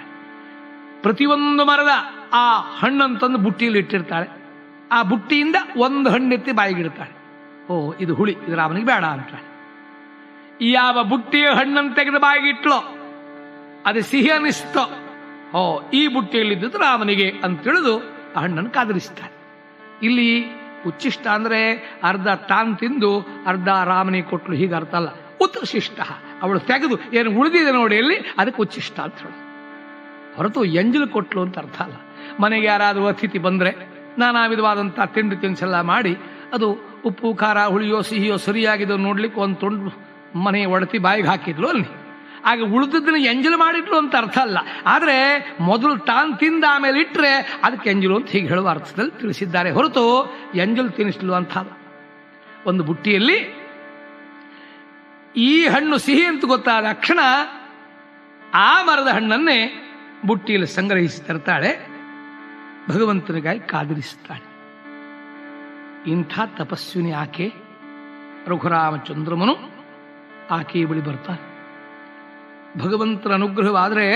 ಪ್ರತಿಯೊಂದು ಮರದ ಆ ಹಣ್ಣನ್ನು ತಂದು ಬುಟ್ಟಿಯಲ್ಲಿ ಇಟ್ಟಿರ್ತಾಳೆ. ಆ ಬುಟ್ಟಿಯಿಂದ ಒಂದು ಹಣ್ಣೆತ್ತಿ ಬಾಯಿಗಿಡ್ತಾಳೆ ಓ, ಇದು ಹುಳಿ, ಇದು ರಾಮನಿಗೆ ಬೇಡ ಅಂತಾಳೆ ಯಾವ ಬುಟ್ಟಿಯ ಹಣ್ಣನ್ನು ತೆಗೆದು ಬಾಯಿಗಿಟ್ಲೋ ಅದು ಸಿಹಿ ಅನಿಸ್ತೋ, ಓ, ಈ ಬುಟ್ಟಿಯಲ್ಲಿದ್ದು ರಾಮನಿಗೆ ಅಂತ ತಿಳಿದು ಆ ಹಣ್ಣನ್ನು ಕಾದರಿಸ್ತಾಳೆ. ಇಲ್ಲಿ ಉಚ್ಚಿಷ್ಟ ಅಂದರೆ ಅರ್ಧ ತಾನ್ ತಿಂದು, ಅರ್ಧ ರಾಮನಿಗೆ ಕೊಟ್ಟಲು ಹೀಗೆ ಅರ್ಥ ಅಲ್ಲ. ಉತ್ಕೃಶಿಷ್ಟ ಅವಳು ತೆಗೆದು ಏನು ಉಳಿದಿದೆ ನೋಡಿ ಅಲ್ಲಿ ಅದಕ್ಕೆ ಉಚ್ಚಿಷ್ಟ ಅಂತ ಹೇಳಿ. ಹೊರತು ಎಂಜಲು ಕೊಟ್ಲು ಅಂತ ಅರ್ಥ ಅಲ್ಲ. ಮನೆಗೆ ಯಾರಾದರೂ ಅತಿಥಿ ಬಂದರೆ ನಾನಾ ವಿಧವಾದಂಥ ತಿಂಡಿ ತಿನಿಸೆಲ್ಲ ಮಾಡಿ, ಅದು ಉಪ್ಪು, ಖಾರ, ಹುಳಿಯೋ, ಸಿಹಿಯೋ ಸರಿಯಾಗಿದೋ ನೋಡ್ಲಿಕ್ಕೆ ಒಂದು ತುಂಡು ಮನೆ ಒಡತಿ ಬಾಯಿಗೆ ಹಾಕಿದ್ಲು ಅಲ್ಲಿ. ಆಗ ಉಳಿದದ್ದನ್ನು ಎಂಜಲು ಮಾಡಿಟ್ಲು ಅಂತ ಅರ್ಥ ಅಲ್ಲ. ಆದರೆ ಮೊದಲು ತಾನು ತಿಂದ ಆಮೇಲೆ ಇಟ್ಟರೆ ಅದಕ್ಕೆ ಎಂಜಲು ಅಂತ ಹೀಗೆ ಹೇಳುವ ಅರ್ಥದಲ್ಲಿ ತಿಳಿಸಿದ್ದಾರೆ ಹೊರತು ಎಂಜಲು ತಿನ್ನಿಸ್ಲು ಅಂತ ಒಂದು ಬುಟ್ಟಿಯಲ್ಲಿ ಈ ಹಣ್ಣು ಸಿಹಿ ಅಂತ ಗೊತ್ತಾದ ಕ್ಷಣ ಆ ಮರದ ಹಣ್ಣನ್ನೇ ಬುಟ್ಟಿಯಲ್ಲಿ ಸಂಗ್ರಹಿಸಿ ತರ್ತಾಳೆ ಭಗವಂತನಿಗಾಗಿ ಕಾದಿರಿಸುತ್ತಾಳೆ ಇಂಥ ತಪಸ್ವಿನಿ ಆಕೆ ರಘುರಾಮಚಂದ್ರಮನು ಆಕೆಯ ಬಳಿ ಬರ್ತಾನೆ. ಭಗವಂತನ ಅನುಗ್ರಹವಾದರೆ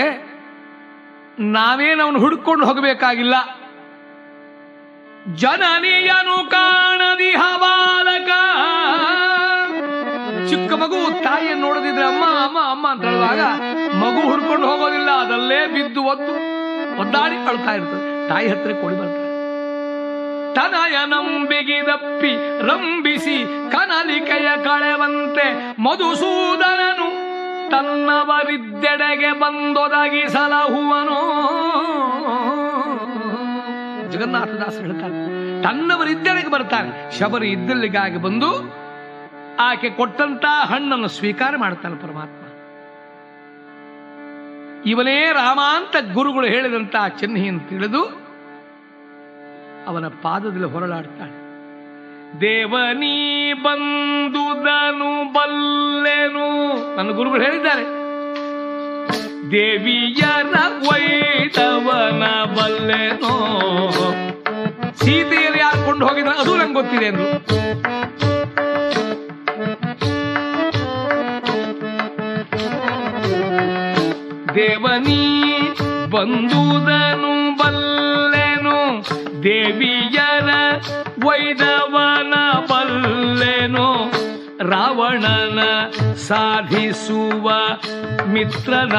ನಾವೇನವನು ಹುಡುಕೊಂಡು ಹೋಗಬೇಕಾಗಿಲ್ಲ. ಜನನಿಯನು ಕಾಣದಿ ಬಾಲಕ. ಚಿಕ್ಕ ಮಗು ತಾಯಿಯನ್ನು ನೋಡದಿದ್ರೆ ಅಮ್ಮ ಅಮ್ಮ ಅಮ್ಮ ಅಂತ ಹೇಳುವಾಗ ಮಗು ಹುಡ್ಕೊಂಡು ಹೋಗೋದಿಲ್ಲ, ಅದಲ್ಲೇ ಬಿದ್ದು ಒದ್ದು ಒದ್ದಾಡಿ ಕಳ್ತಾ ಇರ್ತದೆ. ತಾಯಿ ಹತ್ರ ಕೊಡಿ ಬರ್ತಾರೆ ತನಯ ನಂಬಿಗಿದಪ್ಪಿ ರಂಬಿಸಿ ಕನಲಿಕೆಯ ಕಳೆವಂತೆ ಮಧುಸೂದನನು ತನ್ನವರಿದ್ದೆಡೆಗೆ ಬಂದೊದಗಿ ಸಲಹುವನು ಜಗನ್ನಾಥದಾಸ ಹೇಳ್ತಾರೆ ತನ್ನವರಿದ್ದೆಡೆಗೆ ಬರ್ತಾರೆ ಶಬರಿ ಇದ್ದಲ್ಲಿಗಾಗಿ ಬಂದು ಆಕೆ ಕೊಟ್ಟಂತ ಹಣ್ಣನ್ನು ಸ್ವೀಕಾರ ಮಾಡ್ತಾನೆ ಪರಮಾತ್ಮ. ಇವನೇ ರಾಮಾಂತ ಗುರುಗಳು ಹೇಳಿದಂತಹ ಚಿಹ್ನೆಯನ್ನು ತಿಳಿದು ಅವನ ಪಾದದಲ್ಲಿ ಹೊರಳಾಡ್ತಾಳೆ. ದೇವನೀ ಬಂದುದನು ಬಲ್ಲೆನು. ನನ್ನ ಗುರುಗಳು ಹೇಳಿದ್ದಾರೆ. ದೇವಿಯರ ವೈತವನ ಬಲ್ಲೆನೋ. ಸೀತೆಯಲ್ಲಿ ಯಾರು ಕೊಂಡು ಹೋಗಿದ್ರೆ ಅದು ನಂಗೆ ಗೊತ್ತಿದೆ ಅಂದ್ರು. ದೇವನೀ ಬಂದುದನು ಬಲ್ಲೆನು. ದೇವಿಯರ ವೈದವನ ಬಲ್ಲೆನು ರಾವಣನ ಸಾಧಿಸುವ ಮಿತ್ರನ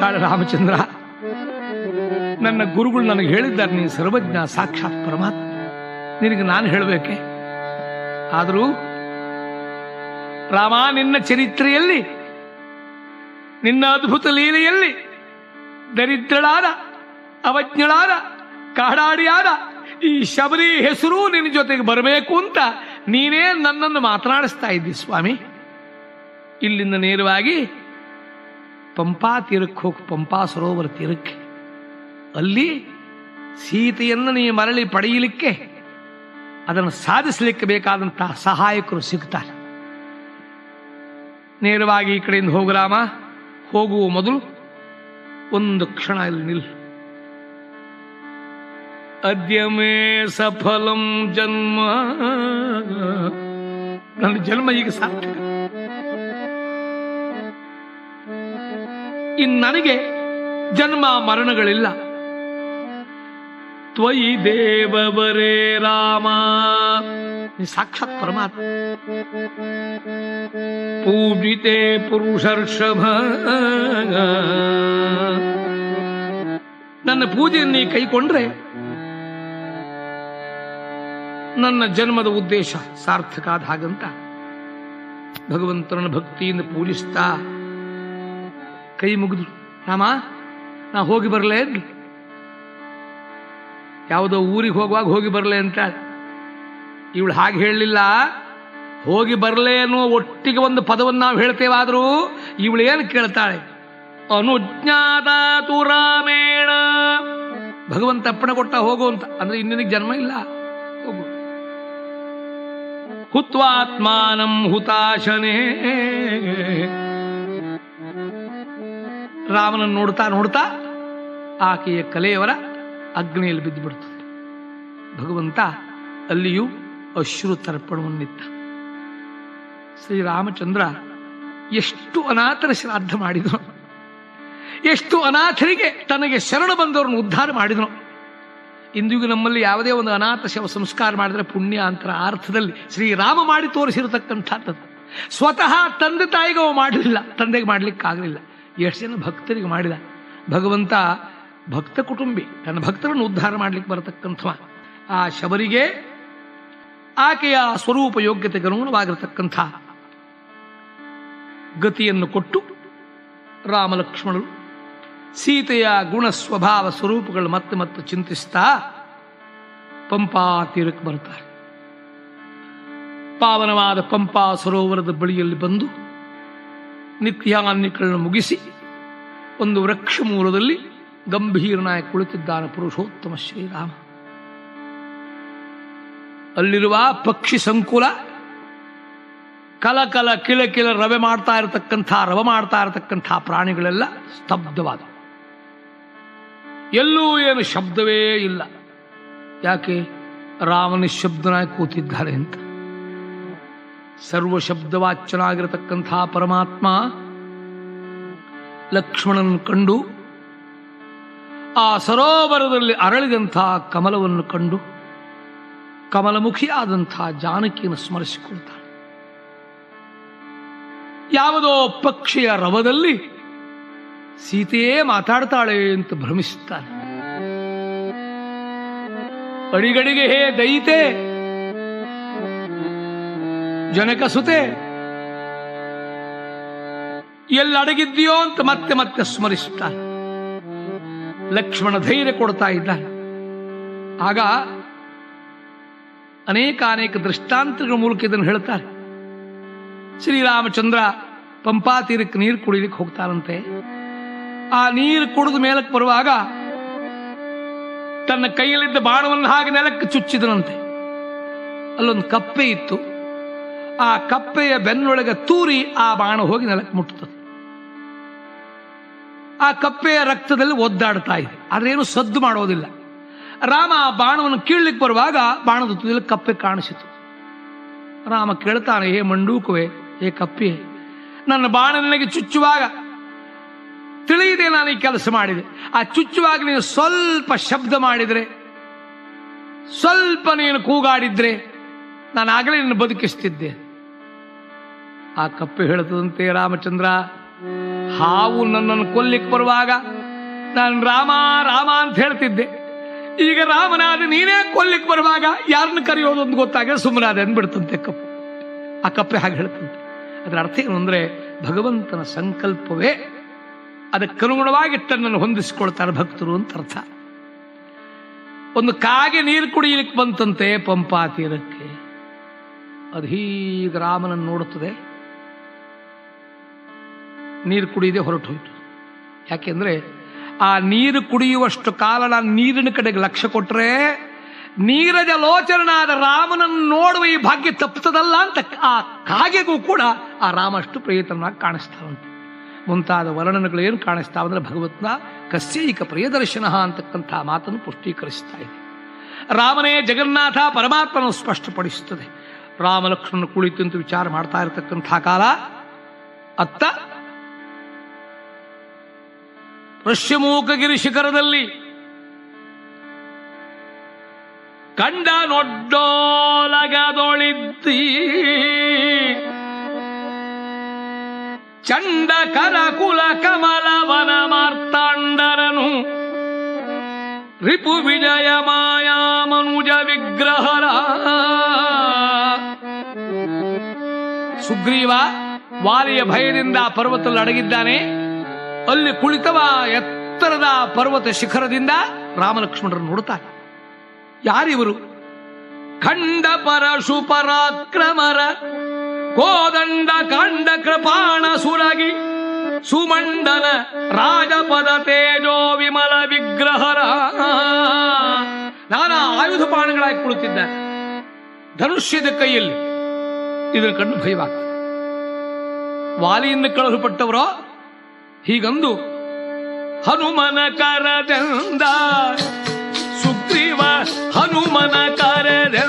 ಅಂತಾಳೆ ರಾಮಚಂದ್ರ, ನನ್ನ ಗುರುಗಳು ನನಗೆ ಹೇಳಿದ್ದಾರೆ, ನೀನು ಸರ್ವಜ್ಞ, ಸಾಕ್ಷಾತ್ ಪರಮಾತ್ಮ. ನಿನಗೆ ನಾನು ಹೇಳಬೇಕೆ? ಆದರೂ ರಾಮ, ನಿನ್ನ ಚರಿತ್ರೆಯಲ್ಲಿ, ನಿನ್ನ ಅದ್ಭುತ ಲೀಲೆಯಲ್ಲಿ, ದರಿದ್ರಳಾದ, ಅವಜ್ಞಳಾದ, ಕಾಡಾಡಿಯಾದ, ಈ ಶಬರಿ ಹೆಸರು ನಿನ್ನ ಜೊತೆಗೆ ಬರಬೇಕು ಅಂತ ನೀನೇ ನನ್ನನ್ನು ಮಾತನಾಡಿಸ್ತಾ ಇದ್ದಿ ಸ್ವಾಮಿ. ಇಲ್ಲಿಂದ ನೇರವಾಗಿ ಪಂಪಾ ತೀರಕ್ಕೆ ಹೋಗಿ, ಪಂಪಾ ಸರೋವರ ತೀರಕ್ಕೆ ಅಲ್ಲಿ ಸೀತೆಯನ್ನು ನೀ ಮರಳಿ ಪಡೆಯಲಿಕ್ಕೆ, ಅದನ್ನು ಸಾಧಿಸಲಿಕ್ಕೆ ಬೇಕಾದಂತಹ ಸಹಾಯಕರು ಸಿಗ್ತಾರೆ. ನೇರವಾಗಿ ಈ ಕಡೆಯಿಂದ ಹೋಗಲಾಮ ಹೋಗುವ ಮೊದಲು ಒಂದು ಕ್ಷಣ ಇಲ್ಲಿ ನಿಲ್ ಅದ್ಯ ಮೇ ಸಫಲಂ ಜನ್ಮ. ನನ್ನ ಜನ್ಮ ಈಗ ಸಾರ್ಥಕ. ಇನ್ನು ನನಗೆ ಜನ್ಮ ಮರಣಗಳಿಲ್ಲ. ತ್ವಯಿ ದೇವವರೇ ರಾಮ. ಸಾಕ್ಷಾತ್ ಪರಮಾತ್ಮ. ಪೂಜಿತೆ ಪುರುಷರ್ಷಭ. ನನ್ನ ಪೂಜೆಯನ್ನು ನೀ ಕೈಕೊಂಡ್ರೆ ನನ್ನ ಜನ್ಮದ ಉದ್ದೇಶ ಸಾರ್ಥಕ ಆದ ಹಾಗಂತ ಭಗವಂತನ ಭಕ್ತಿಯಿಂದ ಪೂಜಿಸ್ತಾ ಕೈ ಮುಗಿದು, ರಾಮ, ನಾ ಹೋಗಿ ಬರಲೇ ಅಂದ್ಲು. ಯಾವುದೋ ಊರಿಗೆ ಹೋಗುವಾಗ ಹೋಗಿ ಬರಲೇ ಅಂತ. ಇವಳು ಹಾಗೆ ಹೇಳಲಿಲ್ಲ. ಹೋಗಿ ಬರಲೇ ಅನ್ನುವ ಒಟ್ಟಿಗೆ ಒಂದು ಪದವನ್ನು ನಾವು ಹೇಳ್ತೇವಾದರೂ ಇವಳು ಏನು ಕೇಳ್ತಾಳೆ? ಅನುಜ್ಞಾತ ತುರಾಮೇಣ ಭಗವಂತ ಅಪ್ಪಣೆ ಕೊಟ್ಟ ಹೋಗು ಅಂತ. ಅಂದ್ರೆ ಇನ್ನಿನಿಗೆ ಜನ್ಮ ಇಲ್ಲ. ಹೋಗು. ಹುತ್ವಾತ್ಮಾನಂ ಹುತಾಶನೇ. ರಾಮನನ್ನು ನೋಡ್ತಾ ನೋಡ್ತಾ ಆಕೆಯ ಕಲೆಯವರ ಅಗ್ನಿಯಲ್ಲಿ ಬಿದ್ದು ಬಿಡ್ತದೆ ಭಗವಂತ ಅಲ್ಲಿಯೂ ಅಶ್ರು ತರ್ಪಣವನ್ನಿತ್ತ ಶ್ರೀರಾಮಚಂದ್ರ ಎಷ್ಟು ಅನಾಥರ ಶ್ರಾದ್ದ ಮಾಡಿದನು, ಎಷ್ಟು ಅನಾಥರಿಗೆ ತನಗೆ ಶರಣ ಬಂದವರನ್ನು ಉದ್ಧಾರ ಮಾಡಿದನು. ಇಂದಿಗೂ ನಮ್ಮಲ್ಲಿ ಯಾವುದೇ ಒಂದು ಅನಾಥ ಶವ ಸಂಸ್ಕಾರ ಮಾಡಿದರೆ ಪುಣ್ಯ ಅಂತರ ಅರ್ಥದಲ್ಲಿ ಶ್ರೀರಾಮ ಮಾಡಿ ತೋರಿಸಿರತಕ್ಕಂಥದ್ದು ಸ್ವತಃ ತಂದೆ ತಾಯಿಗೆ ಮಾಡಲಿಲ್ಲ ತಂದೆಗೆ ಮಾಡ್ಲಿಕ್ಕಾಗಲಿಲ್ಲ. ಎಷ್ಟು ಜನ ಭಕ್ತರಿಗೆ ಮಾಡಿದ. ಭಗವಂತ ಭಕ್ತ ಕುಟುಂಬಿ, ತನ್ನ ಭಕ್ತರನ್ನು ಉದ್ಧಾರ ಮಾಡಲಿಕ್ಕೆ ಬರತಕ್ಕಂಥ ಆ ಶಬರಿಗೆ ಆಕೆಯ ಸ್ವರೂಪ ಯೋಗ್ಯತೆಗೆ ಅನುಗುಣವಾಗಿರತಕ್ಕಂಥ ಗತಿಯನ್ನು ಕೊಟ್ಟು ರಾಮಲಕ್ಷ್ಮಣರು ಸೀತೆಯ ಗುಣ ಸ್ವಭಾವ ಸ್ವರೂಪಗಳು ಮತ್ತೆ ಮತ್ತೆ ಚಿಂತಿಸ್ತಾ ಪಂಪಾ ತೀರಕ್ಕೆ ಬರುತ್ತಾರೆ. ಪಾವನವಾದ ಪಂಪಾ ಸರೋವರದ ಬಳಿಯಲ್ಲಿ ಬಂದು ನಿತ್ಯಾನ್ಯಗಳನ್ನು ಮುಗಿಸಿ ಒಂದು ವೃಕ್ಷ ಮೂಲದಲ್ಲಿ ಗಂಭೀರನಾಗಿ ಕುಳಿತಿದ್ದಾನೆ ಪುರುಷೋತ್ತಮ ಶ್ರೀರಾಮ. ಅಲ್ಲಿರುವ ಪಕ್ಷಿ ಸಂಕುಲ ಕಲಕಲ ಕಿಲ ಕಿಲ ರವೆ ಮಾಡ್ತಾ ಇರತಕ್ಕಂಥ, ರವ ಮಾಡ್ತಾ ಇರತಕ್ಕಂಥ ಪ್ರಾಣಿಗಳೆಲ್ಲ ಸ್ತಬ್ಧವಾದ ಎಲ್ಲೂ ಏನು ಶಬ್ದವೇ ಇಲ್ಲ. ಯಾಕೆ? ರಾಮನ ಶಬ್ದನಾಗಿ ಕೂತಿದ್ದಾರೆ ಅಂತ. ಸರ್ವ ಶಬ್ದವಾಚ್ಯನಾಗಿರತಕ್ಕಂಥ ಪರಮಾತ್ಮ ಲಕ್ಷ್ಮಣನ್ ಕಂಡು ಆ ಸರೋವರದಲ್ಲಿ ಅರಳಿದಂಥ ಕಮಲವನ್ನು ಕಂಡು ಕಮಲಮುಖಿಯಾದಂಥ ಜಾನಕಿಯನ್ನು ಸ್ಮರಿಸಿಕೊಳ್ತಾನೆ ಯಾವುದೋ ಪಕ್ಷಿಯ ರವದಲ್ಲಿ ಸೀತೆಯೇ ಮಾತಾಡ್ತಾಳೆ ಅಂತ ಭ್ರಮಿಸುತ್ತಾನೆ. ಅಡಿಗಡಿಗೆ ಹೇ ದೈತೆ ಜನಕ ಸುತೆ ಎಲ್ಲಡಗಿದ್ಯೋ ಅಂತ ಮತ್ತೆ ಮತ್ತೆ ಸ್ಮರಿಸುತ್ತಾನೆ ಲಕ್ಷ್ಮಣ ಧೈರ್ಯ ಕೊಡ್ತಾ ಇದ್ದಾನೆ. ಆಗ ಅನೇಕ ಅನೇಕ ದೃಷ್ಟಾಂತಗಳ ಮೂಲಕ ಇದನ್ನು ಹೇಳ್ತಾರೆ. ಶ್ರೀರಾಮಚಂದ್ರ ಪಂಪಾ ತೀರಕ್ಕೆ ನೀರು ಕುಡಿಲಿಕ್ಕೆ ಹೋಗ್ತಾರಂತೆ. ಆ ನೀರು ಕುಡಿದ ಮೇಲಕ್ಕೆ ಬರುವಾಗ ತನ್ನ ಕೈಯಲ್ಲಿದ್ದ ಬಾಣವನ್ನು ಹಾಗೆ ನೆಲಕ್ಕೆ ಚುಚ್ಚಿದನಂತೆ. ಅಲ್ಲೊಂದು ಕಪ್ಪೆ ಇತ್ತು. ಆ ಕಪ್ಪೆಯ ಬೆನ್ನೊಳಗೆ ತೂರಿ ಆ ಬಾಣ ಹೋಗಿ ನೆಲಕ್ಕೆ ಮುಟ್ಟುತ್ತದೆ ಆ ಕಪ್ಪೆಯ ರಕ್ತದಲ್ಲಿ ಒದ್ದಾಡ್ತಾ ಇದೆ. ಏನು ಸದ್ದು ಮಾಡೋದಿಲ್ಲ. ರಾಮ ಆ ಬಾಣವನ್ನು ಕೀಳ್ಲಿಕ್ಕೆ ಬರುವಾಗ ಬಾಣದ ತುದಿಯಲ್ಲಿ ಕಪ್ಪೆ ಕಾಣಿಸಿತು. ರಾಮ ಕೇಳ್ತಾನೆ, ಹೇ ಮಂಡೂಕುವೆ, ಹೇ ಕಪ್ಪೆ, ನನ್ನ ಬಾಣ ನನಗೆ ಚುಚ್ಚುವಾಗ ತಿಳಿಯದೆ ನಾನು ಈ ಕೆಲಸ ಮಾಡಿದೆ. ಆ ಚುಚ್ಚುವಾಗ ನೀನು ಸ್ವಲ್ಪ ಶಬ್ದ ಮಾಡಿದ್ರೆ, ಸ್ವಲ್ಪ ನೀನು ಕೂಗಾಡಿದ್ರೆ ನಾನು ಆಗಲೇ ನಿನ್ನ ಬದುಕಿಸ್ತಿದ್ದೆ. ಆ ಕಪ್ಪೆ ಹೇಳ್ತದಂತೆ ರಾಮಚಂದ್ರ. ಹಾವು ನನ್ನನ್ನು ಕೊಲ್ಲಿಕ್ಕೆ ಬರುವಾಗ ನಾನು ರಾಮ ರಾಮ ಅಂತ ಹೇಳ್ತಿದ್ದೆ. ಈಗ ರಾಮನಾದ ನೀನೇ ಕೊಲ್ಲಿಕ್ಕೆ ಬರುವಾಗ ಯಾರನ್ನ ಕರೆಯೋದು ಅಂತ ಗೊತ್ತಾಗ ಸುಮ್ಮನಾದೆ ಅಂದ್ಬಿಡ್ತಂತೆ ಕಪ್ಪು. ಆ ಕಪ್ಪೆ ಹಾಗೆ ಹೇಳ್ತಂತೆ. ಅದರ ಅರ್ಥ ಏನು ಅಂದ್ರೆ ಭಗವಂತನ ಸಂಕಲ್ಪವೇ ಅದಕ್ಕನುಗುಣವಾಗಿ ತನ್ನನ್ನು ಹೊಂದಿಸಿಕೊಳ್ತಾರೆ ಭಕ್ತರು ಅಂತ ಅರ್ಥ. ಒಂದು ಕಾಗೆ ನೀರು ಕುಡಿಯಲಿಕ್ಕೆ ಬಂತಂತೆ ಪಂಪಾ ತೀರಕ್ಕೆ ಅದು ಹೀಗೆ ರಾಮನನ್ನು ನೋಡುತ್ತದೆ. ನೀರು ಕುಡಿಯದೆ ಹೊರಟು ಹೋಯಿತು ಯಾಕೆಂದ್ರೆ ಆ ನೀರು ಕುಡಿಯುವಷ್ಟು ಕಾಲ ನಾನು ನೀರಿನ ಕಡೆಗೆ ಲಕ್ಷ್ಯ ಕೊಟ್ಟರೆ ನೀರಜ ಲೋಚನಾದ ರಾಮನನ್ನು ನೋಡುವ ಈ ಭಾಗ್ಯ ತಪ್ಪಿಸದಲ್ಲ ಅಂತ ಆ ಕಾಗೆಗೂ ಕೂಡ ಆ ರಾಮ ಅಷ್ಟು ಪ್ರಿಯತನಾಗಿ ಕಾಣಿಸ್ತಾವಂತೆ ಮುಂತಾದ ವರ್ಣನೆಗಳು ಏನು ಕಾಣಿಸ್ತಾವ ಅಂದ್ರೆ ಭಗವತ್ನ ಕಸ್ಯೈಕ ಪ್ರಿಯದರ್ಶನ ಅಂತಕ್ಕಂಥ ಮಾತನ್ನು ಪುಷ್ಟೀಕರಿಸ್ತಾ ಇದೆ. ರಾಮನೇ ಜಗನ್ನಾಥ ಪರಮಾತ್ಮನ ಸ್ಪಷ್ಟಪಡಿಸುತ್ತದೆ. ರಾಮ ಲಕ್ಷ್ಮಣ ಕುಳಿತು ಅಂತ ವಿಚಾರ ಮಾಡ್ತಾ ಇರತಕ್ಕಂಥ ಕಾಲ ಅತ್ತ ಋಷ್ಯಮೂಕಗಿರಿ ಶಿಖರದಲ್ಲಿ. ಕಂಡ ನೊಡ್ಡೋಲಗದೊಳಿದ್ದಿ. ಚಂಡ ಕರ ಕುಲ ಕಮಲವನ ಮಾರ್ತಾಂಡರನು. ರಿಪು ವಿಜಯ ಮಾಯಾ ಮನುಜ ವಿಗ್ರಹರ. ಸುಗ್ರೀವ ವಾಲಿಯ ಭಯದಿಂದ ಪರ್ವತದಲ್ಲಿ ಅಡಗಿದ್ದಾನೆ. ಅಲ್ಲಿ ಕುಳಿತವ ಎತ್ತರದ ಪರ್ವತ ಶಿಖರದಿಂದ ರಾಮಲಕ್ಷ್ಮಣರು ನೋಡುತ್ತಾರೆ. ಯಾರಿವರು? ಖಂಡ ಪರಶು ಪರಾಕ್ರಮರ ಕೋದಂಡ, ಕಾಂಡ, ಕೃಪಾಣ, ಸುರಗಿ, ಸುಮಂಡಲ, ರಾಜಪದ, ತೇಜೋ, ವಿಮಲ, ವಿಗ್ರಹರ. ನಾನಾ ಆಯುಧ ಬಾಣಗಳಾಗಿ ಕುಳಿತಿದ್ದಾನೆ ಧನುಷ್ಯದ ಕೈಯಲ್ಲಿ ಇದನ್ನು ಕಂಡು ಭಯವಾಗ್ತದೆ. ವಾಲಿಯಿಂದ ಕಳುಹಿಪಟ್ಟವರೋ ಹೀಗಂದು ಹನುಮನ ಕರದಿಂದ ಸುಗ್ರೀವ ಹನುಮನ ಕರದಿಂದ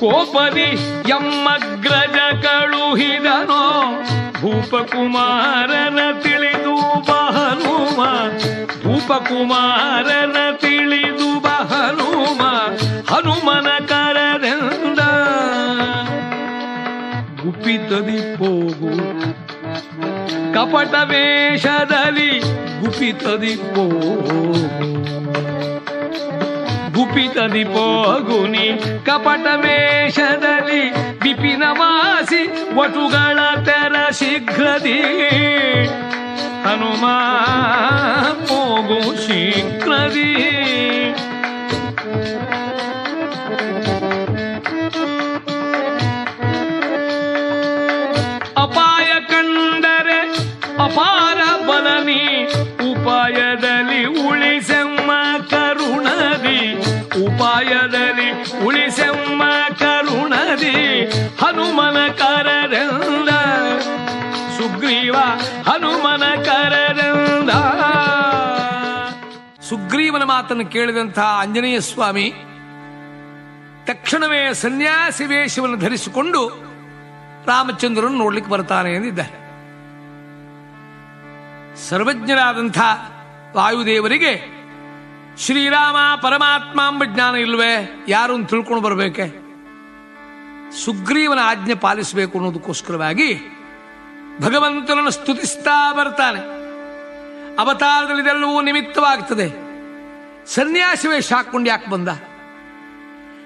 ಕೋಪದಿ ಎಮ್ಮಗ್ರಜ ಕಳುಹಿದನೋ ಭೂಪಕುಮಾರನ ತಿಳಿದು ಬಹನುಮ, ಭೂಪಕುಮಾರನ ತಿಳಿದು ಬಹನುಮ ಹನುಮನ ಕರದಿಂದ ಗುಪಿತದಿ ಹೋಗು ಕಪಟ ವೇಷದಲ್ಲಿ ಗುಪಿತದಿ ಹೋಗು ಗುಪಿತದಿ ಪೋಗುನಿ ಕಪಟ ವೇಷದಲ್ಲಿ ವಿಪಿನ ವಾಸಿ ವಟುಗಳ ತೆರ ಶೀಘ್ರದಿ. ಹನುಮ ಮೋಗು ಶೀಘ್ರದಿ. ಹನುಮನ ಕರರೆಂದ ಸುಗ್ರೀವ ಹನುಮನ ಕರರೆಂದ ಸುಗ್ರೀವನ ಮಾತನ್ನು ಕೇಳಿದಂತಹ ಆಂಜನೇಯ ಸ್ವಾಮಿ ತಕ್ಷಣವೇ ಸನ್ಯಾಸಿ ವೇಷವನ್ನು ಧರಿಸಿಕೊಂಡು ರಾಮಚಂದ್ರನು ನೋಡ್ಲಿಕ್ಕೆ ಬರ್ತಾನೆ ಎಂದಿದ್ದಾರೆ. ಸರ್ವಜ್ಞರಾದಂಥ ವಾಯುದೇವರಿಗೆ ಶ್ರೀರಾಮ ಪರಮಾತ್ಮ ಎಂಬ ಜ್ಞಾನ ಇಲ್ವೇ? ಯಾರು ತಿಳ್ಕೊಂಡು ಬರಬೇಕೆ? ಸುಗ್ರೀವನ ಆಜ್ಞೆ ಪಾಲಿಸಬೇಕು ಅನ್ನೋದಕ್ಕೋಸ್ಕರವಾಗಿ ಭಗವಂತನನ್ನು ಸ್ತುತಿಸ್ತಾ ಬರ್ತಾನೆ. ಅವತಾರದಲ್ಲಿ ಇದೆಲ್ಲವೂ ನಿಮಿತ್ತವಾಗ್ತದೆ. ಸನ್ಯಾಸವೇ ವೇಷ ಬಂದ?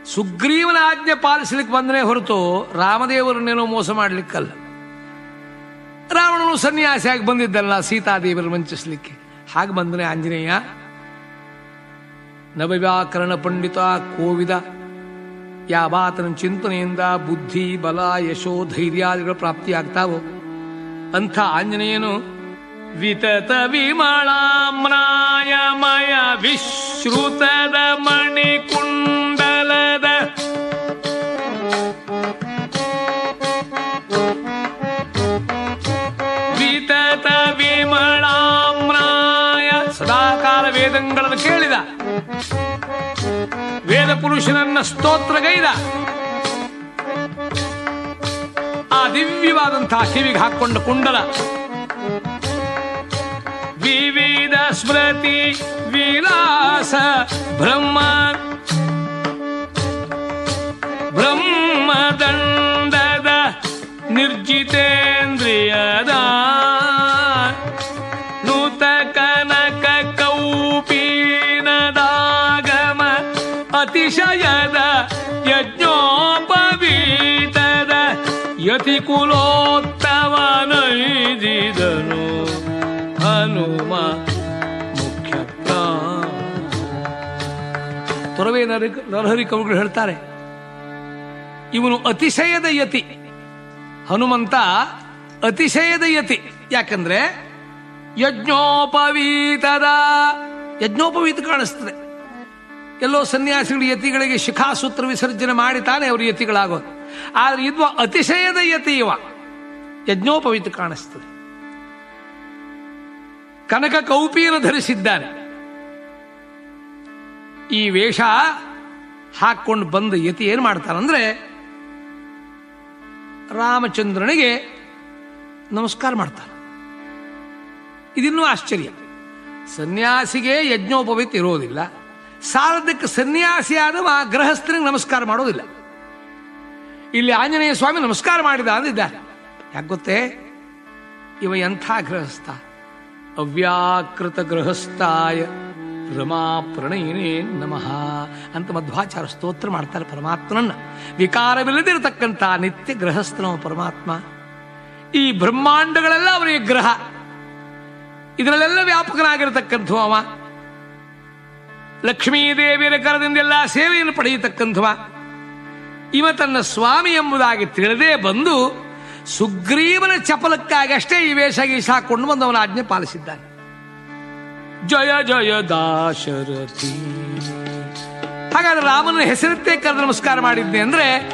ಸುಗ್ರೀವನ ಆಜ್ಞೆ ಪಾಲಿಸಲಿಕ್ಕೆ ಬಂದನೇ ಹೊರತು ರಾಮದೇವರನ್ನೇನೋ ಮೋಸ ಮಾಡಲಿಕ್ಕಲ್ಲ. ರಾವಣನು ಸನ್ಯಾಸಿಯಾಗಿ ಬಂದಿದ್ದಲ್ಲ ಸೀತಾದೇವಿಯನ್ನು ವಂಚಿಸಲಿಕ್ಕೆ. ಹಾಗೆ ಬಂದನೆ ಆಂಜನೇಯ. ನವವ್ಯಾಕರಣ ಪಂಡಿತ ಕೋವಿದ ಯಾವಾತನ ಚಿಂತನೆಯಿಂದ ಬುದ್ಧಿ, ಬಲ, ಯಶೋ ಧೈರ್ಯಾದಿಗಳು ಪ್ರಾಪ್ತಿಯಾಗ್ತಾವೋ ಅಂಥ ಆಂಜನೇಯನು, ವಿತತ ವಿಮಳಾಮ್ರಾಯಮಯ ವಿಶ್ರುತದ ಮಣಿಕುಂಡಲದ ವಿತತ ವಿಮಳಾಮ್ರಾಯ ಸದಾಕಾಲ ವೇದಂಗಳನ್ನು ಕೇಳಿದ. ಪುರುಷನನ್ನ ಸ್ತೋತ್ರಗೈದ ಆ ದಿವ್ಯವಾದಂತಹ ಕಿವಿಗೆ ಹಾಕೊಂಡ ಕುಂಡಲ. ವಿವಿಧ ಸ್ಮೃತಿ ವಿಲಾಸ ಬ್ರಹ್ಮ ಬ್ರಹ್ಮದಂಡದ ನಿರ್ಜಿತೇಂದ್ರಿಯದ ತೊರವೆ ನರ- ನರಹರಿ ಕವಿಗಳು ಹೇಳ್ತಾರೆ. ಇವನು ಅತಿಶಯದ ಯತಿ. ಹನುಮಂತ ಅತಿಶಯದ ಯತಿ. ಯಾಕಂದ್ರೆ ಯಜ್ಞೋಪವೀತದ, ಯಜ್ಞೋಪವೀತ ಕಾಣಿಸ್ತದೆ. ಎಲ್ಲೋ ಸನ್ಯಾಸಿಗಳು ಯತಿಗಳಿಗೆ ಶಿಖಾಸೂತ್ರ ವಿಸರ್ಜನೆ ಮಾಡಿ ತಾನೆ ಅವರು ಯತಿಗಳಾಗೋದು. ಆದ್ರೆ ಇದು ಅತಿಶಯದ ಯತಿ ಇವ. ಯಜ್ಞೋಪವೀತ ಕಾಣಿಸ್ತದೆ. ಕನಕ ಕೌಪಿಯನ್ನು ಧರಿಸಿದ್ದಾನೆ ಈ ವೇಷ ಹಾಕೊಂಡು ಬಂದ ಯತಿ ಏನು ಮಾಡ್ತಾನಂದ್ರೆ ರಾಮಚಂದ್ರನಿಗೆ ನಮಸ್ಕಾರ ಮಾಡ್ತಾನೆ. ಇದಿನ್ನೂ ಆಶ್ಚರ್ಯ. ಸನ್ಯಾಸಿಗೆ ಯಜ್ಞೋಪವಿತ್ ಇರೋದಿಲ್ಲ. ಸಾಲದಕ್ಕೆ ಸನ್ಯಾಸಿ ಆದವ ಗೃಹಸ್ಥನಿಗೆ ನಮಸ್ಕಾರ ಮಾಡೋದಿಲ್ಲ. ಇಲ್ಲಿ ಆಂಜನೇಯ ಸ್ವಾಮಿ ನಮಸ್ಕಾರ ಮಾಡಿದ ಅಂದಿದ್ದಾರೆ. ಯಾಕೆ ಗೊತ್ತೇ? ಇವ ಎಂಥ ಗೃಹಸ್ಥ? ಅವ್ಯಾಕೃತ ಗೃಹಸ್ಥಾಯ. ರಮಾ ಪ್ರಣಯಿನೇ ನಮಃ ಅಂತ ಮಧ್ವಾಚಾರ ಸ್ತೋತ್ರ ಮಾಡ್ತಾರೆ ಪರಮಾತ್ಮನನ್ನ. ವಿಕಾರವಿಲ್ಲದಿರತಕ್ಕಂಥ ನಿತ್ಯ ಗ್ರಹಸ್ಥನವ ಪರಮಾತ್ಮ. ಈ ಬ್ರಹ್ಮಾಂಡಗಳೆಲ್ಲ ಅವನಿಗೆ ಗ್ರಹ. ಇದರಲ್ಲೆಲ್ಲ ವ್ಯಾಪಕನಾಗಿರತಕ್ಕಂಥವ ಅವ. ಲಕ್ಷ್ಮೀದೇವಿಯರ ಕರದಿಂದೆಲ್ಲ ಸೇವೆಯನ್ನು ಪಡೆಯತಕ್ಕಂಥವ. ಇವ ತನ್ನ ಸ್ವಾಮಿ ಎಂಬುದಾಗಿ ತಿಳಿದೇ ಬಂದು ಸುಗ್ರೀವನ ಚಪಲಕ್ಕಾಗಿ ಅಷ್ಟೇ ಈ ವೇಷ ಗೀಷ ಹಾಕೊಂಡು ಬಂದು ಅವನ ಆಜ್ಞೆ ಪಾಲಿಸಿದ್ದಾನೆ. ಜಯ ಜಯ ದಾಶರಥಿ. ಹಾಗಾದ್ರೆ ರಾಮನ ಹೆಸರತ್ತೇ ಕರೆದು ನಮಸ್ಕಾರ ಮಾಡಿದ್ದೆ ಅಂದ್ರೆ,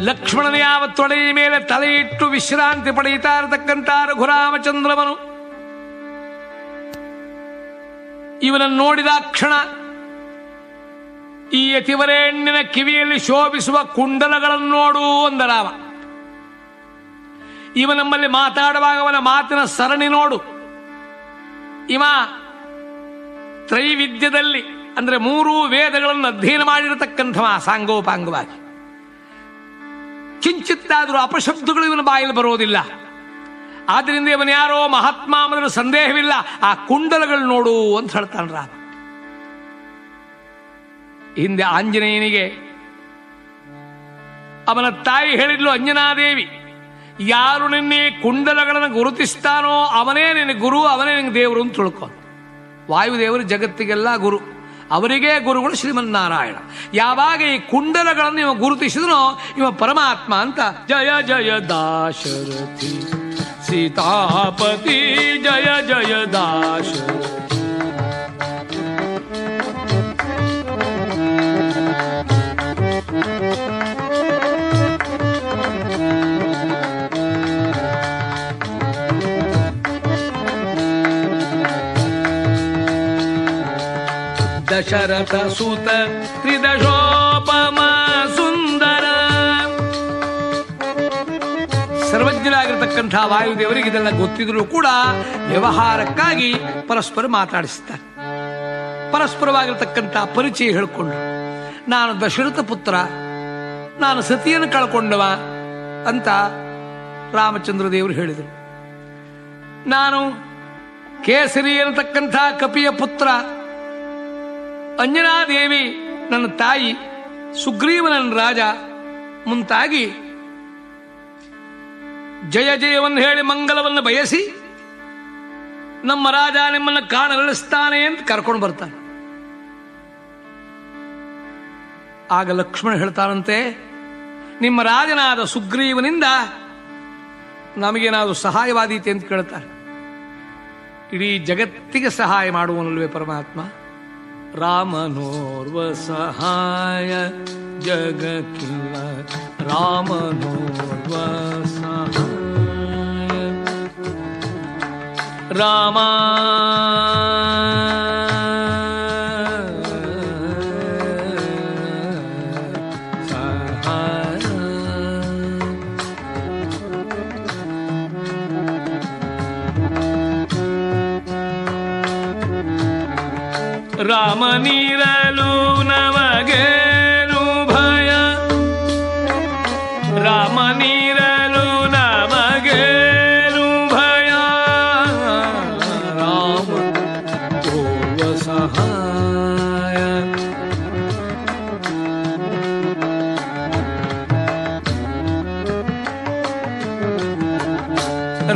ಲಕ್ಷ್ಮಣನ ಯಾವ ತೊಡೆಯ ಮೇಲೆ ತಲೆಯಿಟ್ಟು ವಿಶ್ರಾಂತಿ ಪಡೆಯುತ್ತಾ ಇರತಕ್ಕಂಥ ರಘುರಾಮಚಂದ್ರವನು ಇವನನ್ನು ನೋಡಿದ ಕ್ಷಣ, ಈ ಯತಿವರೇಣ್ಯನ ಕಿವಿಯಲ್ಲಿ ಶೋಭಿಸುವ ಕುಂಡಲಗಳನ್ನು ನೋಡು ಅಂದ ರಾಮ. ಇವ ನಮ್ಮಲ್ಲಿ ಮಾತಾಡುವಾಗ ಅವನ ಮಾತಿನ ಸರಣಿ ನೋಡು. ಇವ ತ್ರೈವಿದ್ಯದಲ್ಲಿ ಅಂದ್ರೆ ಮೂರು ವೇದಗಳನ್ನು ಅಧ್ಯಯನ ಮಾಡಿರತಕ್ಕಂಥವ ಸಾಂಗೋಪಾಂಗವಾಗಿ. ಕಿಂಚಿತ್ತಾದರೂ ಅಪಶಬ್ದಗಳು ಇವನ ಬಾಯಲ್ಲಿ ಬರೋದಿಲ್ಲ. ಆದ್ರಿಂದ ಇವನು ಯಾರೋ ಮಹಾತ್ಮ ಅನ್ನೋದ್ರ ಸಂದೇಹವಿಲ್ಲ. ಆ ಕುಂಡಲಗಳು ನೋಡು ಅಂತ ಹೇಳ್ತಾನೆ ರಾಮ. ಹಿಂದೆ ಆಂಜನೇಯನಿಗೆ ಅವನ ತಾಯಿ ಹೇಳಿದ್ಲು, ಅಂಜನಾದೇವಿ ಯಾರು ನಿನ್ನೆ ಕುಂಡಲಗಳನ್ನು ಗುರುತಿಸ್ತಾನೋ ಅವನೇ ನಿನ್ನ ಗುರು, ಅವನೇ ನಿನ್ನ ದೇವರು ಅಂತ ತಿಳ್ಕೊ. ವಾಯುದೇವರು ಜಗತ್ತಿಗೆಲ್ಲ ಗುರು. ಅವರಿಗೆ ಗುರುಗಳು ಶ್ರೀಮನ್ನಾರಾಯಣ. ಯಾವಾಗ ಈ ಕುಂಡಲಗಳನ್ನು ಇವ ಗುರುತಿಸಿದನೋ ಇವ ಪರಮಾತ್ಮ ಅಂತ. ಜಯ ಜಯ ದಾಶರಥಿ. ಸೀತಾಪತಿ, ಜಯ ಜಯ ದಾಶರಥಿ. ದಶರಥ ಸುತ, ತ್ರಿದಶೋಪಮ ಸುಂದರ. ಸರ್ವಜ್ಞರಾಗಿರ್ತಕ್ಕಂಥ ವಾಯುದೇವರಿಗೆ ಇದೆಲ್ಲ ಗೊತ್ತಿದ್ರೂ ಕೂಡ ವ್ಯವಹಾರಕ್ಕಾಗಿ ಪರಸ್ಪರ ಮಾತಾಡಿಸ್ತಾರೆ. ಪರಸ್ಪರವಾಗಿರ್ತಕ್ಕಂಥ ಪರಿಚಯ ಹೇಳಿಕೊಂಡು ನಾನು ದಶರಥ ಪುತ್ರ, ನಾನು ಸತಿಯನ್ನು ಕಳ್ಕೊಂಡವ ಅಂತ ರಾಮಚಂದ್ರ ದೇವರು ಹೇಳಿದರು. ನಾನು ಕೇಸರಿ ಅನ್ನತಕ್ಕಂಥ ಕಪಿಯ ಪುತ್ರ ಅಂಜನಾದೇವಿ ನನ್ನ ತಾಯಿ ಸುಗ್ರೀವ ನನ್ನ ರಾಜ, ಮುಂತಾಗಿ ಜಯ ಜಯವನ್ನು ಹೇಳಿ ಮಂಗಲವನ್ನು ಬಯಸಿ ನಮ್ಮ ರಾಜ ನಿಮ್ಮನ್ನು ಕಾಣಲಿಸ್ತಾನೆ ಅಂತ ಕರ್ಕೊಂಡು ಬರ್ತಾನೆ. ಆಗ ಲಕ್ಷ್ಮಣ ಹೇಳ್ತಾನಂತೆ, ನಿಮ್ಮ ರಾಜನಾದ ಸುಗ್ರೀವನಿಂದ ನಮಗೇನಾದರೂ ಸಹಾಯವಾದೀತೆ ಅಂತ ಕೇಳ್ತಾರೆ ಇಡೀ ಜಗತ್ತಿಗೆ ಸಹಾಯ ಮಾಡುವನಲ್ವೇ ಪರಮಾತ್ಮ? रामनोर्वसहाय जगकिल रामनोर्वसहाय। रामा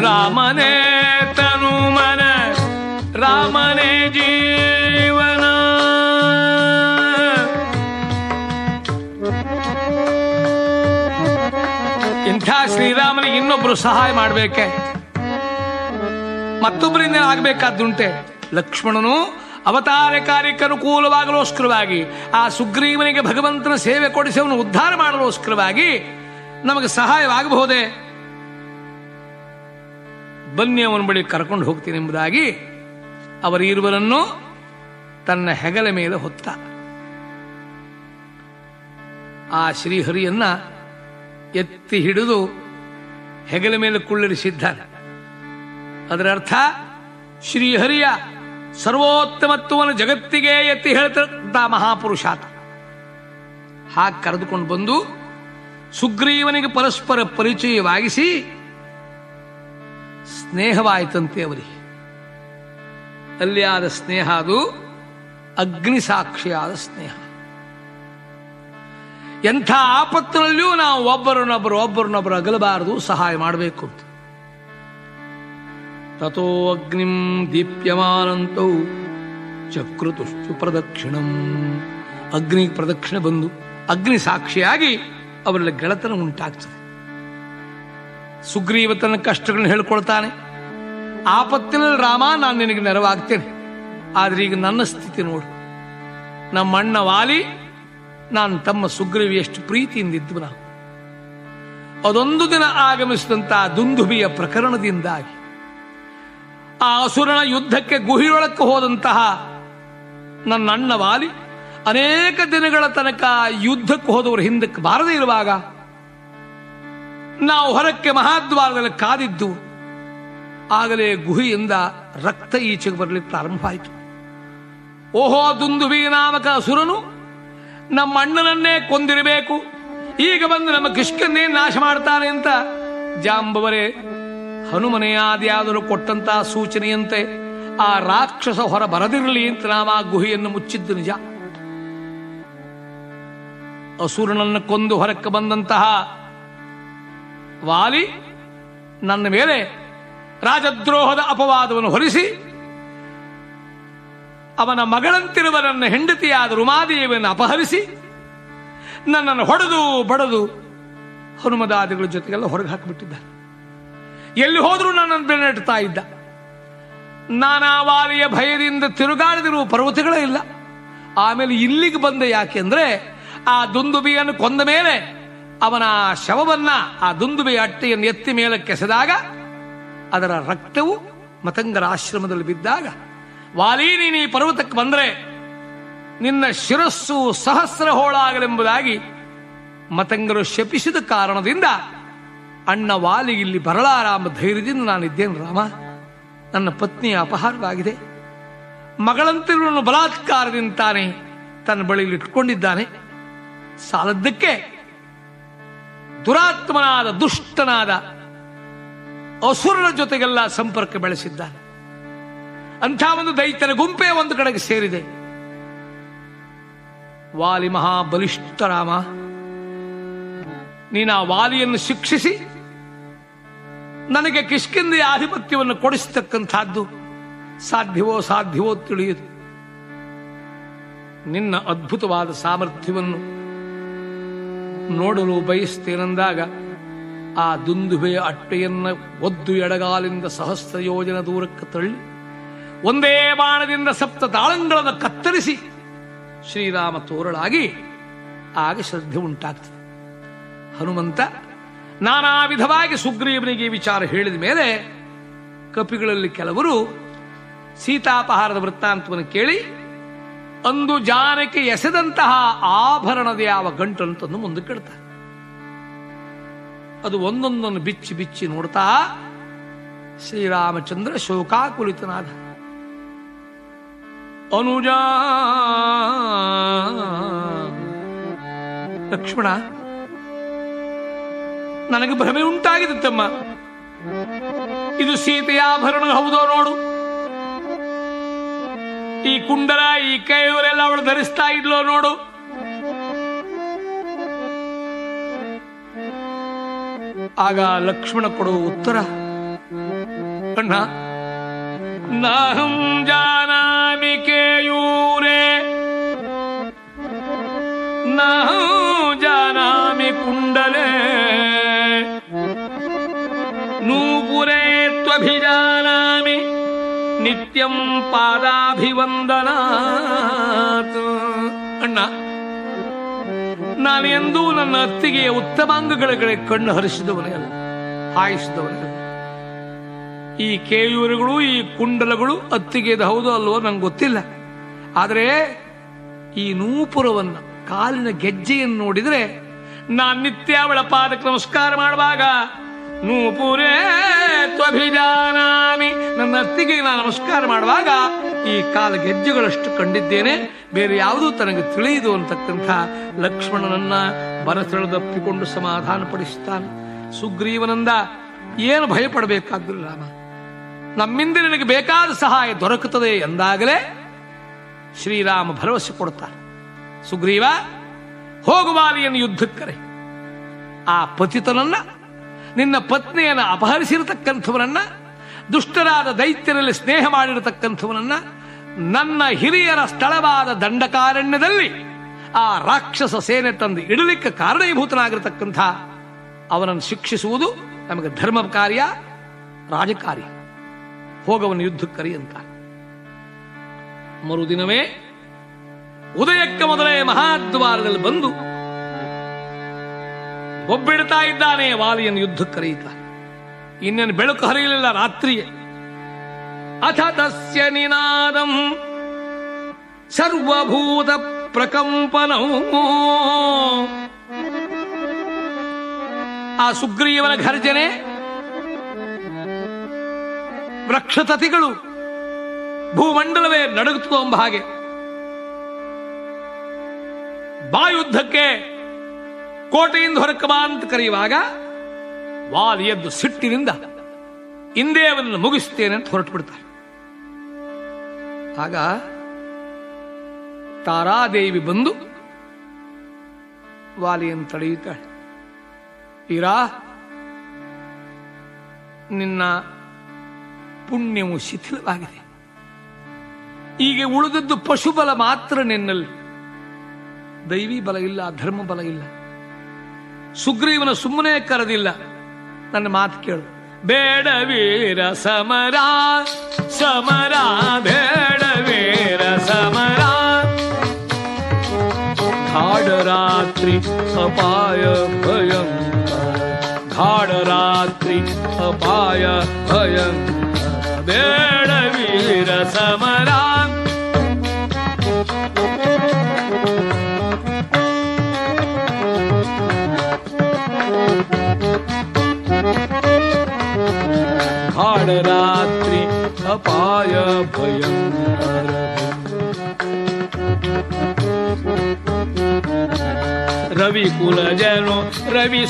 ರಾಮನೇ ತನು ಮನ, ರಾಮನೇ ಜೀವನ. ಇಂಥ ಶ್ರೀರಾಮನಿಗೆ ಇನ್ನೊಬ್ರು ಸಹಾಯ ಮಾಡಬೇಕೆ? ಮತ್ತೊಬ್ಬರಿಂದ ಆಗ್ಬೇಕಾದ್ದುಂಟೆ. ಲಕ್ಷ್ಮಣನು ಅವತಾರ ಕಾರ್ಯಕ್ಕೆ ಅನುಕೂಲವಾಗಲೋಸ್ಕರವಾಗಿ ಆ ಸುಗ್ರೀವನಿಗೆ ಭಗವಂತನ ಸೇವೆ ಕೊಡಿಸಿ ಅವನು ಉದ್ಧಾರ ಮಾಡಲೋಸ್ಕರವಾಗಿ ನಮಗೆ ಸಹಾಯವಾಗಬಹುದೇ? ಬನ್ನಿ ಅವನ ಬಳಿ ಕರ್ಕೊಂಡು ಹೋಗ್ತೀನಿ ಎಂಬುದಾಗಿ ಅವರೀರುವರನ್ನು ತನ್ನ ಹೆಗಲ ಮೇಲೆ ಹೊತ್ತ. ಆ ಶ್ರೀಹರಿಯನ್ನ ಎತ್ತಿ ಹಿಡಿದು ಹೆಗಲ ಮೇಲೆ ಕುಳ್ಳಿರಿಸಿದ್ದಾನೆ ಅದರ ಅರ್ಥ ಶ್ರೀಹರಿಯ ಸರ್ವೋತ್ತಮತ್ವವನ್ನು ಜಗತ್ತಿಗೆ ಎತ್ತಿ ಹೇಳ್ತಂತ ಮಹಾಪುರುಷಾತ ಹಾಗೆ ಕರೆದುಕೊಂಡು ಬಂದು ಸುಗ್ರೀವನಿಗೆ ಪರಸ್ಪರ ಪರಿಚಯವಾಗಿಸಿ ಸ್ನೇಹವಾಯಿತಂತೆ ಅವರಿಗೆ. ಅಲ್ಲಿ ಆದ ಸ್ನೇಹ ಅದು ಅಗ್ನಿ ಸಾಕ್ಷಿಯಾದ ಸ್ನೇಹ. ಎಂಥ ಆಪತ್ತಿನಲ್ಲಿಯೂ ನಾವು ಒಬ್ಬರನ್ನೊಬ್ಬರು ಒಬ್ಬರನ್ನೊಬ್ಬರು ಅಗಲಬಾರದು, ಸಹಾಯ ಮಾಡಬೇಕು ಅಂತ. ತಥೋ ಅಗ್ನಿಂ ದೀಪ್ಯಮಾನಂತೌ ಚಕ್ರತುಷ್ಟು ಪ್ರದಕ್ಷಿಣಂ. ಅಗ್ನಿ ಪ್ರದಕ್ಷಿಣೆ ಬಂದು ಅಗ್ನಿ ಸಾಕ್ಷಿಯಾಗಿ ಅವರಲ್ಲಿ ಗೆಳತನ ಉಂಟಾಗ್ತದೆ. ಸುಗ್ರೀವ ತನ್ನ ಕಷ್ಟಗಳನ್ನ ಹೇಳ್ಕೊಳ್ತಾನೆ. ಆಪತ್ತಿನಲ್ಲಿ ರಾಮ, ನಾನು ನಿನಗೆ ನೆರವಾಗ್ತೇನೆ. ಆದ್ರೆ ಈಗ ನನ್ನ ಸ್ಥಿತಿ ನೋಡು. ನಮ್ಮ ಅಣ್ಣ ವಾಲಿ, ನಾನು ತಮ್ಮ ಸುಗ್ರೀವಿ ಎಷ್ಟು ಪ್ರೀತಿಯಿಂದ ಪ್ರೀತಿಯಿಂದಿದ್ದು ನಾವು. ಅದೊಂದು ದಿನ ಆಗಮಿಸಿದಂತಹ ದುಂದುಬಿಯ ಪ್ರಕರಣದಿಂದಾಗಿ, ಆ ಅಸುರನ ಯುದ್ಧಕ್ಕೆ ಗುಹಿಯೊಳಕ್ಕೆ ಹೋದಂತಹ ನನ್ನ ಅಣ್ಣ ವಾಲಿ ಅನೇಕ ದಿನಗಳ ತನಕ ಯುದ್ಧಕ್ಕೆ ಹೋದವರು ಹಿಂದಕ್ಕೆ ಬಾರದೇ ಇರುವಾಗ ನಾವು ಹೊರಕ್ಕೆ ಮಹಾದ್ವಾರದಲ್ಲಿ ಕಾದಿದ್ದು, ಆಗಲೇ ಗುಹಿಯಿಂದ ರಕ್ತ ಈಚೆಗೆ ಬರಲಿಕ್ಕೆ ಪ್ರಾರಂಭವಾಯಿತು. ಓಹೋ, ದುಂದುಬಿ ನಾಮಕ ಅಸುರನು, ನಮ್ಮ ಅಣ್ಣನನ್ನೇ ಕೊಂದಿರಬೇಕು. ಈಗ ಬಂದು ನಮ್ಮ ಕಿಷ್ಕನ್ನೇ ನಾಶ ಮಾಡ್ತಾನೆ ಅಂತ ಜಾಂಬವರೇ ಹನುಮನೇ ಆದಿಯಾದರೂ ಕೊಟ್ಟಂತಹ ಸೂಚನೆಯಂತೆ ಆ ರಾಕ್ಷಸ ಹೊರ ಬರದಿರಲಿ ಅಂತ ನಾವು ಆ ಗುಹೆಯನ್ನು ಮುಚ್ಚಿದ್ದು ನಿಜ. ಅಸುರನನ್ನು ಕೊಂದು ಹೊರಕ್ಕೆ ಬಂದಂತಹ ವಾಲಿ ನನ್ನ ಮೇಲೆ ರಾಜದ್ರೋಹದ ಅಪವಾದವನ್ನು ಹೊರಿಸಿ ಅವನ ಮಗಳಂತಿರುವ ನನ್ನ ಹೆಂಡತಿಯಾದ ರುಮಾದೇವಿಯನ್ನು ಅಪಹರಿಸಿ ನನ್ನನ್ನು ಹೊಡೆದು ಬಡದು ಹನುಮದಾದಿಗಳ ಜೊತೆಗೆಲ್ಲ ಹೊರಗೆ ಹಾಕಿಬಿಟ್ಟಿದ್ದಾರೆ. ಎಲ್ಲಿ ಹೋದರೂ ನನ್ನನ್ನು ಬೆನ್ನಟ್ಟುತ್ತಾ ಇದ್ದ. ನಾನಾ ವಾಲಿಯ ಭಯದಿಂದ ತಿರುಗಾಡದಿರುವ ಪರ್ವತಗಳೇ ಇಲ್ಲ. ಆಮೇಲೆ ಇಲ್ಲಿಗೆ ಬಂದೆ ಯಾಕೆಂದ್ರೆ ಆ ದುಂದುಬಿಯನ್ನು ಕೊಂದ ಮೇಲೆ ಅವನ ಶವವನ್ನ ಆ ದುಂದುಬೆಯ ಅಟ್ಟೆಯನ್ನು ಎತ್ತಿ ಮೇಲೆ ಕೆಸೆದಾಗ ಅದರ ರಕ್ತವು ಮತಂಗರ ಆಶ್ರಮದಲ್ಲಿ ಬಿದ್ದಾಗ, ವಾಲಿ, ನೀನು ಈ ಪರ್ವತಕ್ಕೆ ಬಂದರೆ ನಿನ್ನ ಶಿರಸ್ಸು ಸಹಸ್ರ ಹೋಳಾಗಲೆಂಬುದಾಗಿ ಮತಂಗರು ಶಪಿಸಿದ ಕಾರಣದಿಂದ ಅಣ್ಣ ವಾಲಿ ಇಲ್ಲಿ ಬರಲಾರಾಮ ಧೈರ್ಯದಿಂದ ನಾನಿದ್ದೇನು ರಾಮ. ನನ್ನ ಪತ್ನಿಯ ಅಪಹಾರವಾಗಿದೆ. ಮಗಳಂತಿರುವ ಬಲಾತ್ಕಾರದಿಂದ ತಾನೆ ತನ್ನ ಬಳಿಯಲ್ಲಿ ಇಟ್ಕೊಂಡಿದ್ದಾನೆ ಸಾಲದ್ದಕ್ಕೆ ದುರಾತ್ಮನಾದ, ದುಷ್ಟನಾದ ಅಸುರನ ಜೊತೆಗೆಲ್ಲ ಸಂಪರ್ಕ ಬೆಳೆಸಿದ್ದಾನೆ. ಅಂಥ ಒಂದು ದೈತ್ಯನ ಗುಂಪೇ ಒಂದು ಕಡೆಗೆ ಸೇರಿದೆ. ವಾಲಿ ಮಹಾಬಲಿಷ್ಠ ರಾಮ, ನೀನು ಆ ವಾಲಿಯನ್ನು ಶಿಕ್ಷಿಸಿ, ನನಗೆ ಕಿಷ್ಕಿಂದೆಯ ಆಧಿಪತ್ಯವನ್ನು ಕೊಡಿಸತಕ್ಕಂಥದ್ದು ಸಾಧ್ಯವೋ ಸಾಧ್ಯವೋ ತಿಳಿಯುದು. ನಿನ್ನ ಅದ್ಭುತವಾದ ಸಾಮರ್ಥ್ಯವನ್ನು ನೋಡಲು ಬಯಸ್ತೇನೆಂದಾಗ ಆ ದುಂದುಬೆಯ ಅಟ್ಟೆಯನ್ನ ಒದ್ದು ಎಡಗಾಲಿಂದ ಸಹಸ್ರ ಯೋಜನ ದೂರಕ್ಕೆ ತಳ್ಳಿ, ಒಂದೇ ಬಾಣದಿಂದ ಸಪ್ತ ತಾಳಂಗಳನ್ನು ಕತ್ತರಿಸಿ ಶ್ರೀರಾಮ ತೋರಳಾಗಿ ಆಗ ಶ್ರದ್ಧೆ ಉಂಟಾಗ್ತದೆ. ಹನುಮಂತ ನಾನಾ ವಿಧವಾಗಿ ಸುಗ್ರೀವನಿಗೆ ವಿಚಾರ ಹೇಳಿದ ಮೇಲೆ ಕಪಿಗಳಲ್ಲಿ ಕೆಲವರು ಸೀತಾಪಹಾರದ ವೃತ್ತಾಂತವನ್ನು ಕೇಳಿ ಅಂದು ಜಾನಕಿ ಎಸೆದಂತಹ ಆಭರಣದ ಯಾವ ಗಂಟನ್ನು ತಂದು ಮುಂದಕ್ಕೆ ಇಡ್ತಾರೆ ಅದು ಒಂದೊಂದನ್ನು ಬಿಚ್ಚಿ ಬಿಚ್ಚಿ ನೋಡ್ತಾ ಶ್ರೀರಾಮಚಂದ್ರ ಶೋಕಾಕುಲಿತನಾದ. ಅನುಜ! ಲಕ್ಷ್ಮಣ, ನನಗೆ ಭ್ರಮೆ ಉಂಟಾಗಿದೆ ತಮ್ಮ. ಇದು ಸೀತೆಯ ಆಭರಣ ಹೌದೋ ನೋಡು. ಈ ಕುಂಡಲ, ಈ ಕೈಯವರೆಲ್ಲ ಅವಳು ಧರಿಸ್ತಾ ಇದ್ಲೋ ನೋಡು. ಆಗ ಲಕ್ಷ್ಮಣ ಕೊಡುವ ಉತ್ತರ, ಅಣ್ಣ, ನಾಹಂ ಜಾನಾಮಿ ಕೇಯೂರೇ. ನಾಹಂ ಜಾನಾಮಿ ಕುಂಡಲೇ. ನೂಪುರೇ ತ್ವಭಿಜಾನಾಮಿ ನಿತ್ಯಂ ಪಾದಾಭಿವಂದನಾತ್. ಅಣ್ಣ, ನಾನೆಂದೂ ನನ್ನ ಅತ್ತಿಗೆಯ ಉತ್ತಮಾಂಗಗಳ ಕಣ್ಣು ಹರಿಸಿದವನೇ ಅಲ್ಲ, ಹಾಯಿಸಿದವನೇ ಈ ಕೇಯೂರುಗಳು, ಈ ಕುಂಡಲಗಳು ಅತ್ತಿಗೆದ ಹೌದು ಅಲ್ವೋ ನಂಗೆ ಗೊತ್ತಿಲ್ಲ. ಆದರೆ ಈ ನೂಪುರವನ್ನು, ಕಾಲಿನ ಗೆಜ್ಜೆಯನ್ನು ನೋಡಿದರೆ ನಾನು ನಿತ್ಯ ಅವಳ ಪಾದಕ್ಕೆ ನಮಸ್ಕಾರ ಮಾಡುವಾಗ ನೂಪುರೇ ತ್ವಭಿಜಾನಾಮಿ ನನ್ನ ಅತ್ತಿಗೆ ನಾನು ನಮಸ್ಕಾರ ಮಾಡುವಾಗ ಈ ಕಾಲ ಗೆಜ್ಜೆಗಳಷ್ಟು ಕಂಡಿದ್ದೇನೆ. ಬೇರೆ ಯಾವುದೂ ತನಗೆ ತಿಳಿಯದು ಅಂತಕ್ಕಂಥ ಲಕ್ಷ್ಮಣನನ್ನ ಬರಸೆಳೆದಪ್ಪಿಕೊಂಡು ಸಮಾಧಾನ ಪಡಿಸುತ್ತಾನೆ ಸುಗ್ರೀವನಂದ ಏನು ಭಯಪಡಬೇಕಾದ್ರು ರಾಮ ನಮ್ಮಿಂದ ನಿನಗೆ ಬೇಕಾದ ಸಹಾಯ ದೊರಕುತ್ತದೆ ಎಂದಾಗಲೇ ಶ್ರೀರಾಮ ಭರವಸೆ ಕೊಡುತ್ತಾನೆ. ಸುಗ್ರೀವ ಹೋಗುವಾಲಿಯನ್ನು ಯುದ್ಧಕ್ಕರೆ ಆ ಪತಿತನನ್ನ ನಿನ್ನ ಪತ್ನಿಯನ್ನು ಅಪಹರಿಸಿರತಕ್ಕಂಥವನನ್ನ, ದುಷ್ಟರಾದ ದೈತ್ಯರಲ್ಲಿ ಸ್ನೇಹ ಮಾಡಿರತಕ್ಕಂಥವನನ್ನ, ನನ್ನ ಹಿರಿಯರ ಸ್ಥಳವಾದ ದಂಡಕಾರಣ್ಯದಲ್ಲಿ ಆ ರಾಕ್ಷಸ ಸೇನೆ ತಂದು ಇಡಲಿಕ್ಕೆ ಕಾರಣೀಭೂತನಾಗಿರತಕ್ಕಂಥ ಅವನನ್ನು ಶಿಕ್ಷಿಸುವುದು ನಮಗೆ ಧರ್ಮ ಕಾರ್ಯ, ರಾಜಕಾರ್ಯ. ಹೋಗವನು ಯುದ್ಧಕ್ಕರಿ ಅಂತ. ಮರುದಿನವೇ ಉದಯಕ್ಕೆ ಮೊದಲೇ ಮಹಾದ್ವಾರದಲ್ಲಿ ಬಂದು ಒಬ್ಬಿಡ್ತಾ ಇದ್ದಾನೆ ವಾಲಿಯನ್ನು ಯುದ್ಧಕ್ಕೆ ಕರೆಯುತ್ತಾರೆ ಇನ್ನೇನು ಬೆಳಕು ಹರಿಯಲಿಲ್ಲ ರಾತ್ರಿಯೇ. ಅಥ ತಸ್ಯ ನಿನಾದಂ ಸರ್ವಭೂತ ಪ್ರಕಂಪನೌ. ಆ ಸುಗ್ರೀವನ ಘರ್ಜನೆ ವೃಕ್ಷತತಿಗಳು ಭೂಮಂಡಲವೇ ನಡುಗುತ್ತೋ ಎಂಬ ಹಾಗೆ. ಬಾಯುದ್ಧಕ್ಕೆ ಕೋಟೆಯಿಂದ ಹೊರಕಬಾ ಬಾ ಅಂತ ಕರೆಯುವಾಗ ವಾಲಿ ಎದ್ದು ಸಿಟ್ಟಿನಿಂದ ಇಂದೇ ಅವನನ್ನು ಮುಗಿಸ್ತೇನೆ ಅಂತ ಹೊರಟು ಬಿಡ್ತಾರೆ. ಆಗ ತಾರಾದೇವಿ ಬಂದು ವಾಲಿಯನ್ನು ತಡೆಯುತ್ತಾಳೆ. ಇರಾ, ನಿನ್ನ ಪುಣ್ಯವು ಶಿಥಿಲವಾಗಿದೆ. ಈಗ ಉಳಿದದ್ದು ಪಶುಬಲ ಮಾತ್ರ ನಿನ್ನಲ್ಲಿ. ದೈವಿ ಬಲ ಇಲ್ಲ ಧರ್ಮ ಬಲ ಇಲ್ಲ. ಸುಗ್ರೀವನ ಸುಮ್ಮನೆ ಕರೆದಿಲ್ಲ ನನ್ನ ಮಾತು ಕೇಳು ಬೇಡ ವೀರ ಸಮರ ಸಮರ ಬೇಡ ವೀರ ಸಮರ ಗಾಢ ರಾತ್ರಿ ಅಪಾಯ ಭಯಂಕರ ಗಾಢ ರಾತ್ರಿ ಅಪಾಯ ಭಯಂಕರ ಬೇಡ ವೀರ ಸಮರ ಗಾಢ ರಾತ್ರಿ ಅಪಾಯ ಭಯಂಕರ ರವಿ ಕುಲ ಜನು ರವಿ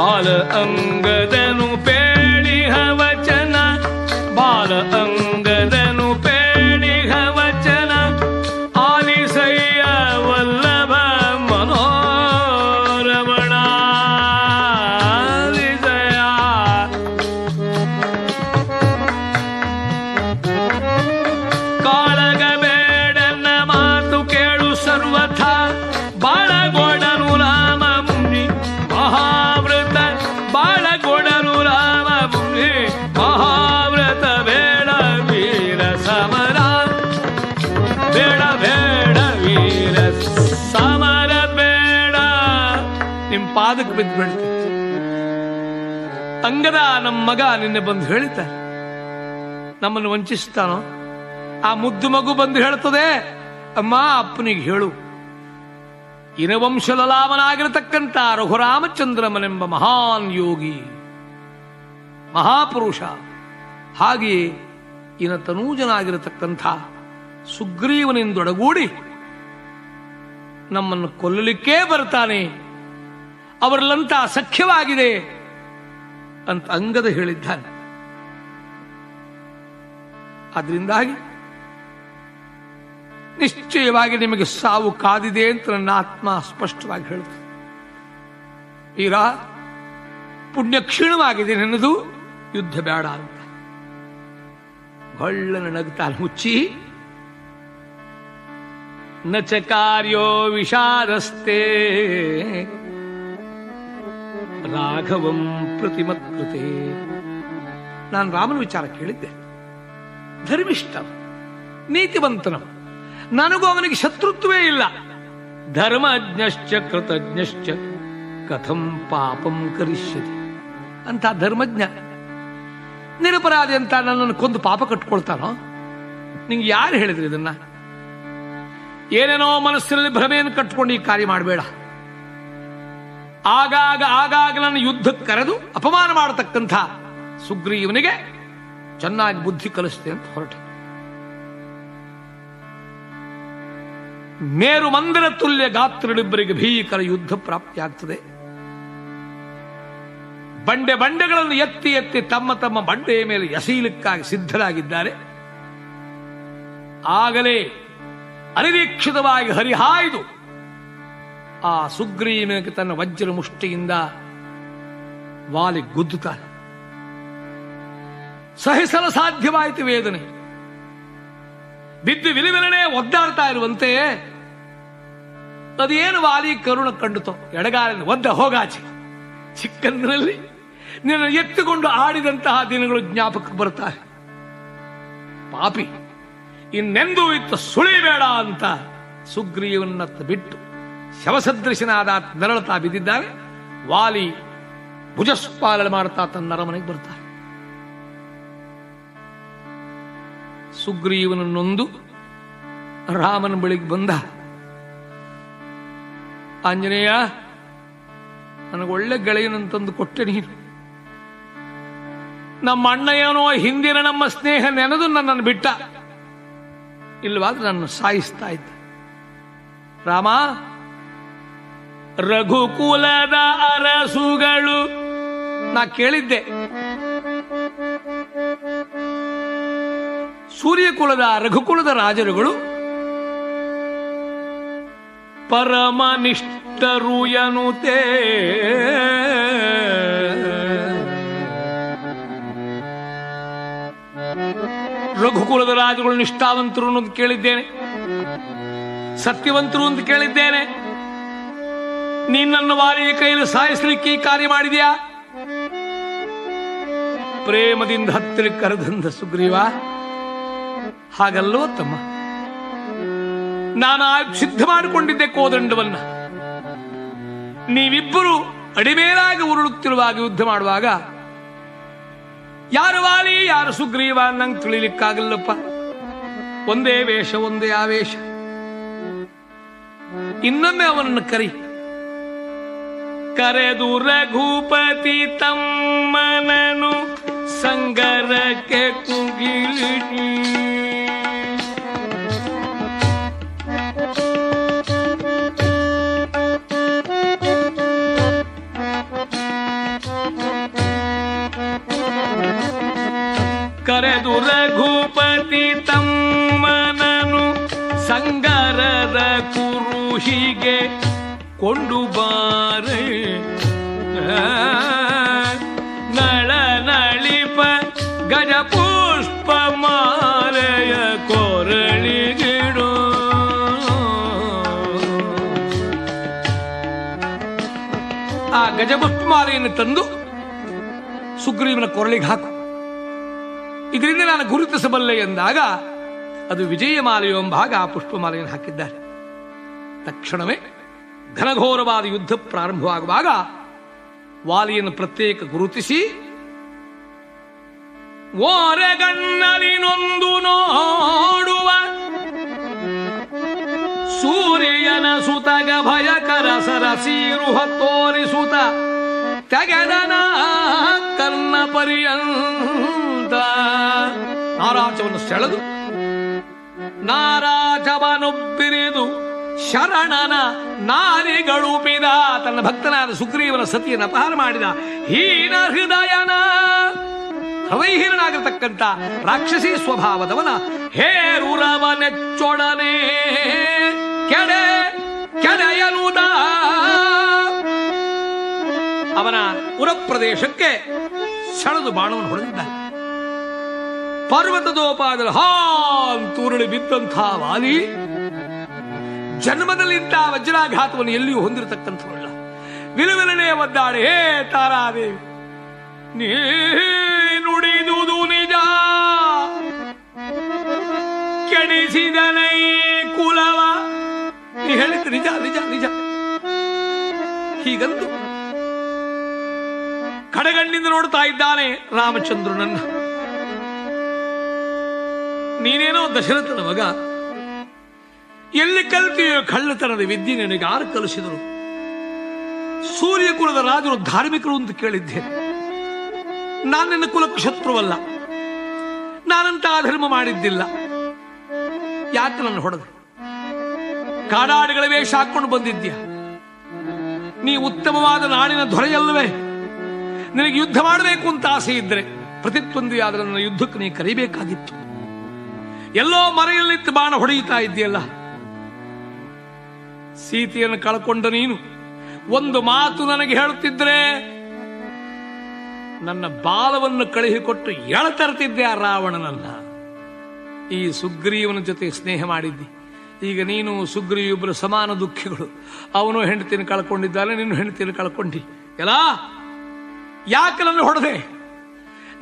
बाल अङ्गदनु पेळिह वचन। बाल अङ्ग ಅಂಗದ ನಮ್ಮ ಮಗ ನಿನ್ನೆ ಬಂದು ಹೇಳ್ತಾರೆ ನಮ್ಮನ್ನು ವಂಚಿಸ್ತಾನೋ? ಆ ಮುದ್ದು ಮಗು ಬಂದು ಹೇಳ್ತದೆ, ಅಮ್ಮ, ಅಪ್ಪನಿಗೆ ಹೇಳು. ಇನವಂಶಲಲಾಮನಾಗಿರತಕ್ಕಂಥ ರಘುರಾಮಚಂದ್ರಮನೆಂಬ ಮಹಾನ್ ಯೋಗಿ, ಮಹಾಪುರುಷ ಹಾಗೆಯೇ ಇನ ತನೂಜನಾಗಿರತಕ್ಕಂಥ ಸುಗ್ರೀವನಿಂದೊಡಗೂಡಿ ನಮ್ಮನ್ನು ಕೊಲ್ಲಲಿಕ್ಕೇ ಬರ್ತಾನೆ. ಅವರಲ್ಲಂತ ಸಖ್ಯವಾಗಿದೆ ಅಂತ ಅಂಗದ ಹೇಳಿದ್ದಾನೆ. ಅದರಿಂದಾಗಿ ನಿಶ್ಚಯವಾಗಿ ನಿಮಗೆ ಸಾವು ಕಾದಿದೆ ಅಂತ ನನ್ನ ಆತ್ಮ ಸ್ಪಷ್ಟವಾಗಿ ಹೇಳುತ್ತೆ. ವೀರ ಪುಣ್ಯ ಕ್ಷೀಣವಾಗಿದೆ ನನ್ನದು ಯುದ್ಧ ಬೇಡ ಅಂತ. ಹೊಳ್ಳನ ನಗ್ತಾನೆ ಮುಚ್ಚಿ, ನಚಕಾರ್ಯೋ ಕಾರ್ಯೋ ವಿಷಾದಸ್ತೆ ರಾಘವಂ ಪ್ರತಿಮತ್ಕೃತೆ. ನಾನು ರಾಮನ ವಿಚಾರ ಕೇಳಿದ್ದೆ. ಧರ್ಮಿಷ್ಠ. ನೀತಿವಂತನ ನನಗೂ ಅವನಿಗೆ ಶತ್ರುತ್ವೇ ಇಲ್ಲ. ಧರ್ಮಜ್ಞಶ್ಚ ಕೃತಜ್ಞಶ್ಚ ಕಥಂ ಪಾಪಂ ಕರಿಷ್ಯತಿ. ಅಂತ ಧರ್ಮಜ್ಞ. ನಿರಪರಾಧಿ ಅಂತ ನನ್ನನ್ನು ಕೊಂದು ಪಾಪ ಕಟ್ಕೊಳ್ತಾನೋ? ನಿಂಗೆ ಯಾರು ಹೇಳಿದ್ರಿ ಇದನ್ನ? ಏನೇನೋ ಮನಸ್ಸಿನಲ್ಲಿ ಭ್ರಮೆಯನ್ನು ಕಟ್ಕೊಂಡು ಈ ಕಾರ್ಯ ಮಾಡಬೇಡ. ಆಗಾಗ ಆಗಾಗಲನ್ನು ಯುದ್ಧಕ್ಕೆ ಕರೆದು ಅಪಮಾನ ಮಾಡತಕ್ಕಂಥ ಸುಗ್ರೀವನಿಗೆ ಚೆನ್ನಾಗಿ ಬುದ್ಧಿ ಕಲಿಸ್ತೆ ಅಂತ ಹೊರಟ. ಮೇರು ಮಂದಿರ ತುಲ್ಯ ಗಾತ್ರಗಳಿಬ್ಬರಿಗೆ ಭೀಕರ ಯುದ್ಧ ಪ್ರಾಪ್ತಿಯಾಗ್ತದೆ. ಬಂಡೆ ಬಂಡೆಗಳನ್ನು ಎತ್ತಿ ಎತ್ತಿ ತಮ್ಮ ತಮ್ಮ ಬಂಡೆಯ ಮೇಲೆ ಎಸೀಲಿಕ್ಕಾಗಿ ಸಿದ್ಧರಾಗಿದ್ದಾರೆ. ಆಗಲೇ ಅನಿರೀಕ್ಷಿತವಾಗಿ ಹರಿಹಾಯ್ದು ಆ ಸುಗ್ರೀವನಿಗೆ ತನ್ನ ವಜ್ರ ಮುಷ್ಟಿಯಿಂದ ವಾಲಿ ಗುದ್ದುತ್ತಾನೆ. ಸಹಿಸಲು ಸಾಧ್ಯವಾಯಿತು ವೇದನೆ. ಬಿದ್ದು ವಿಲಿವಿಲನೆ ಒದ್ದಾಡ್ತಾ ಇರುವಂತೆ ಅದೇನು ವಾಲಿ ಕರುಣ ಕಂಡುತೋ, ಎಡಗಾಲಿನ ಒದ್ದ ಹೋಗಾಚೆ. ಚಿಕ್ಕಂದಿನಲ್ಲಿ ನಿನ್ನ ಎತ್ತಿಕೊಂಡು ಆಡಿದಂತಹ ದಿನಗಳು ಜ್ಞಾಪಕಕ್ಕೆ ಬರುತ್ತಾರೆ. ಪಾಪಿ, ಇನ್ನೆಂದೂ ಇತ್ತು ಸುಳಿಬೇಡ ಅಂತ ಸುಗ್ರೀವನ್ನತ್ತ ಬಿಟ್ಟು ಶವಸದೃಶನಾದ ನರಳತಾ ಬಿದ್ದಿದ್ದಾನೆ ವಾಲಿ ಭುಜಸ್ಪಾಲನೆ ಮಾಡುತ್ತಾ ತನ್ನ ಅರಮನೆಗೆ ಬರ್ತಾರೆ. ಸುಗ್ರೀವನನ್ನೊಂದು ರಾಮನ ಬಳಿಗೆ ಬಂದ. ಆಂಜನೇಯ ನನಗೊಳ್ಳೆ ಗೆಳೆಯನಂತಂದು ಕೊಟ್ಟೆ ನೀನು. ನಮ್ಮ ಅಣ್ಣ ಏನೋ ಹಿಂದಿನ ನಮ್ಮ ಸ್ನೇಹ ನೆನೆದು ನನ್ನನ್ನು ಬಿಟ್ಟ. ಇಲ್ವಾದ್ರೆ ನನ್ನ ಸಾಯಿಸ್ತಾ ಇದ್ದ. ರಾಮ ರಘುಕುಲದ ಅರಸುಗಳು. ನಾ ಕೇಳಿದ್ದೆ. ಸೂರ್ಯಕುಲದ ರಘುಕುಲದ ರಾಜರುಗಳು. ಪರಮನಿಷ್ಠರು ಎನ್ನುತ್ತೇ. ರಘುಕುಲದ ರಾಜರುಗಳು ನಿಷ್ಠಾವಂತರು ಅನ್ನೋದು ಕೇಳಿದ್ದೇನೆ. ಸತ್ಯವಂತರು ಅಂತ ಕೇಳಿದ್ದೇನೆ. ನೀನ್ ನನ್ನ ವಾಲಿಯ ಕೈಯಲ್ಲಿ ಸಾಯಿಸಲಿಕ್ಕೆ ಕಾರ್ಯ ಮಾಡಿದ್ಯಾ? ಪ್ರೇಮದಿಂದ ಹತ್ತಿರ ಕರೆದಂದ ಸುಗ್ರೀವ, ಹಾಗಲ್ಲೋ ತಮ್ಮ ನಾನು ಸಿದ್ಧ ಮಾಡಿಕೊಂಡಿದ್ದೆ ಕೋದಂಡವನ್ನ. ನೀವಿಬ್ಬರು ಅಡಿಮೇಲಾಗಿ ಉರುಳುತ್ತಿರುವಾಗ, ಯುದ್ಧ ಮಾಡುವಾಗ, ಯಾರು ವಾಲಿ ಯಾರು ಸುಗ್ರೀವ ನಂಗೆ ತಿಳಿಲಿಕ್ಕಾಗಲ್ಲಪ್ಪ. ಒಂದೇ ವೇಷ, ಒಂದೇ ಆವೇಶ. ಇನ್ನೊಮ್ಮೆ ಅವನನ್ನು ಕರಿ. ಕರೆದು ರಘುಪತಿ ತಮ್ಮನನು ಸಂಗರಕ್ಕೆ ಕುಗಿಲಿ ಕರೆದು ರಘುಪತಿ ತಮ್ಮನನು ಸಂಗರದ ಕುರುಹಿಗೆ ಕೊಂಡು ಬಾರೆ ನಳ ನಳಿಪ ಗಜ ಕೊರಳಿಗಿಡು ಆ ಗಜಪುಷ್ಪಮಾಲೆಯನ್ನು ತಂದು ಸುಗ್ರೀವನ ಕೊರಳಿಗೆ ಹಾಕು. ಇದರಿಂದ ನಾನು ಗುರುತಿಸಬಲ್ಲೆ ಎಂದಾಗ ಅದು ವಿಜಯಮಾಲೆಯೋ ಹಾಗೆ ಆ ಪುಷ್ಪಮಾಲೆಯನ್ನು ಹಾಕಿದ್ದಾರೆ. ತಕ್ಷಣವೇ ಘನಘೋರವಾದ ಯುದ್ಧ ಪ್ರಾರಂಭವಾಗುವಾಗ ವಾಲಿಯನ್ನು ಪ್ರತ್ಯೇಕ ಗುರುತಿಸಿ ಓರೆಗಣ್ಣಲಿ ನೊಂದು ನೋಡುವ ಸೂರ್ಯನ ಸುತಗ ಭಯಕರ ಸರಸೀರುಹ ತೋರಿಸುತ ತೆಗೆದನ ಕನ್ನ ಪರ್ಯಂತ. ನಾರಾಜವನ್ನು ಸೆಳೆದು, ನಾರಾಜವನೊಬ್ಬಿರಿದು ಶರಣನ ನಾರಿಗಳುಪಿದ ತನ್ನ ಭಕ್ತನಾದ ಸುಗ್ರೀವನ ಸತಿಯನ್ನು ಅಪಹಾರ ಮಾಡಿದ ಹೀನ ಹೃದಯನ. ಹೃದಯಹೀನಾಗಿರ್ತಕ್ಕಂಥ ರಾಕ್ಷಸಿ ಸ್ವಭಾವದವನ ಹೇರುರವನೆಚ್ಚೊಡನೆ. ಕೆಡೆ, ಕೆಡೆಯನುದ. ಅವನ ಉರಪ್ರದೇಶಕ್ಕೆ ಸೆಳೆದು ಬಾಣವನ್ನು ಹೊಡೆದಿದ್ದ ಪರ್ವತದೋಪಾದಲ್ಲಿ ಹಾಂತೂರಳಿ ಬಿದ್ದಂಥ ವಾಲಿ ಜನ್ಮದಲ್ಲಿದ್ದ ವಜ್ರಾಘಾತವನ್ನು ಎಲ್ಲಿಯೂ ಹೊಂದಿರತಕ್ಕಂಥವಲ್ಲ ವಿಲವಿಲನೆ ಒದ್ದಾಳೆ ಹೇ ತಾರಾದೇವಿ, ನೀ ನುಡಿದುದು ನಿಜ. ಕೆಡಿಸಿದನೈ ಕುಲವ. ನೀ ಹೇಳಿದ್ದು ನಿಜ ನಿಜ ನಿಜ. ಹೀಗಂದು ಕಡೆಗಣ್ಣಿಂದ ನೋಡ್ತಾ ಇದ್ದಾನೆ ರಾಮಚಂದ್ರನನ್ನ. ನೀನೇನೋ ದಶರಥನ ಮಗ. ಎಲ್ಲಿ ಕಲ್ತೀಯೋ ಕಳ್ಳತನದ ವಿದ್ಯೆ ನಿನಗೆ ಯಾರು ಕಲಿಸಿದರು? ಸೂರ್ಯಕುಲದ ರಾಜರು ಧಾರ್ಮಿಕರು ಅಂತ ಕೇಳಿದ್ದೆ. ನಾನು ನಿನ್ನ ಕುಲಕ್ಕೆ ಶತ್ರುವಲ್ಲ ನಾನಂತ ಅಧರ್ಮ ಮಾಡಿದ್ದಿಲ್ಲ. ಯಾಕೆ ನನ್ನ ಹೊಡೆದು? ಕಾಡಾಡುಗಳ ವೇಷ ಹಾಕೊಂಡು ಬಂದಿದ್ಯಾ ನೀ ಉತ್ತಮವಾದ ನಾಡಿನ ದೊರೆಯಲ್ಲವೇ? ನಿನಗೆ ಯುದ್ಧ ಮಾಡಬೇಕು ಅಂತ ಆಸೆ ಇದ್ರೆ ಪ್ರತಿದ್ವಂದ್ವಿಯಾದ ನನ್ನ ಯುದ್ಧಕ್ಕೆ ನೀ ಕರಿಬೇಕಾಗಿತ್ತು. ಎಲ್ಲೋ ಮರೆಯಲ್ಲಿತ್ತು ಬಾಣ ಹೊಡೆಯುತ್ತಾ ಇದ್ದೀಯಲ್ಲ? ಸೀತೆಯನ್ನು ಕಳ್ಕೊಂಡ ನೀನು ಒಂದು ಮಾತು ನನಗೆ ಹೇಳುತ್ತಿದ್ರೆ ನನ್ನ ಬಾಲವನ್ನು ಕಳುಹಿಕೊಟ್ಟು ಎಳತರ್ತಿದ್ದೆ ಆ ರಾವಣನನ್ನ. ಈ ಸುಗ್ರೀವನ ಜೊತೆ ಸ್ನೇಹ ಮಾಡಿದ್ದಿ. ಈಗ ನೀನು ಸುಗ್ರೀವ ಸಮಾನ ದುಃಖಿಗಳು. ಅವನು ಹೆಂಡತಿನ ಕಳ್ಕೊಂಡಿದ್ದಾನೆ ನೀನು ಹೆಂಡತಿನ ಕಳ್ಕೊಂಡಿ. ಎಲ್ಲ ಯಾಕೆ ನನ್ನ ಹೊಡೆದೆ?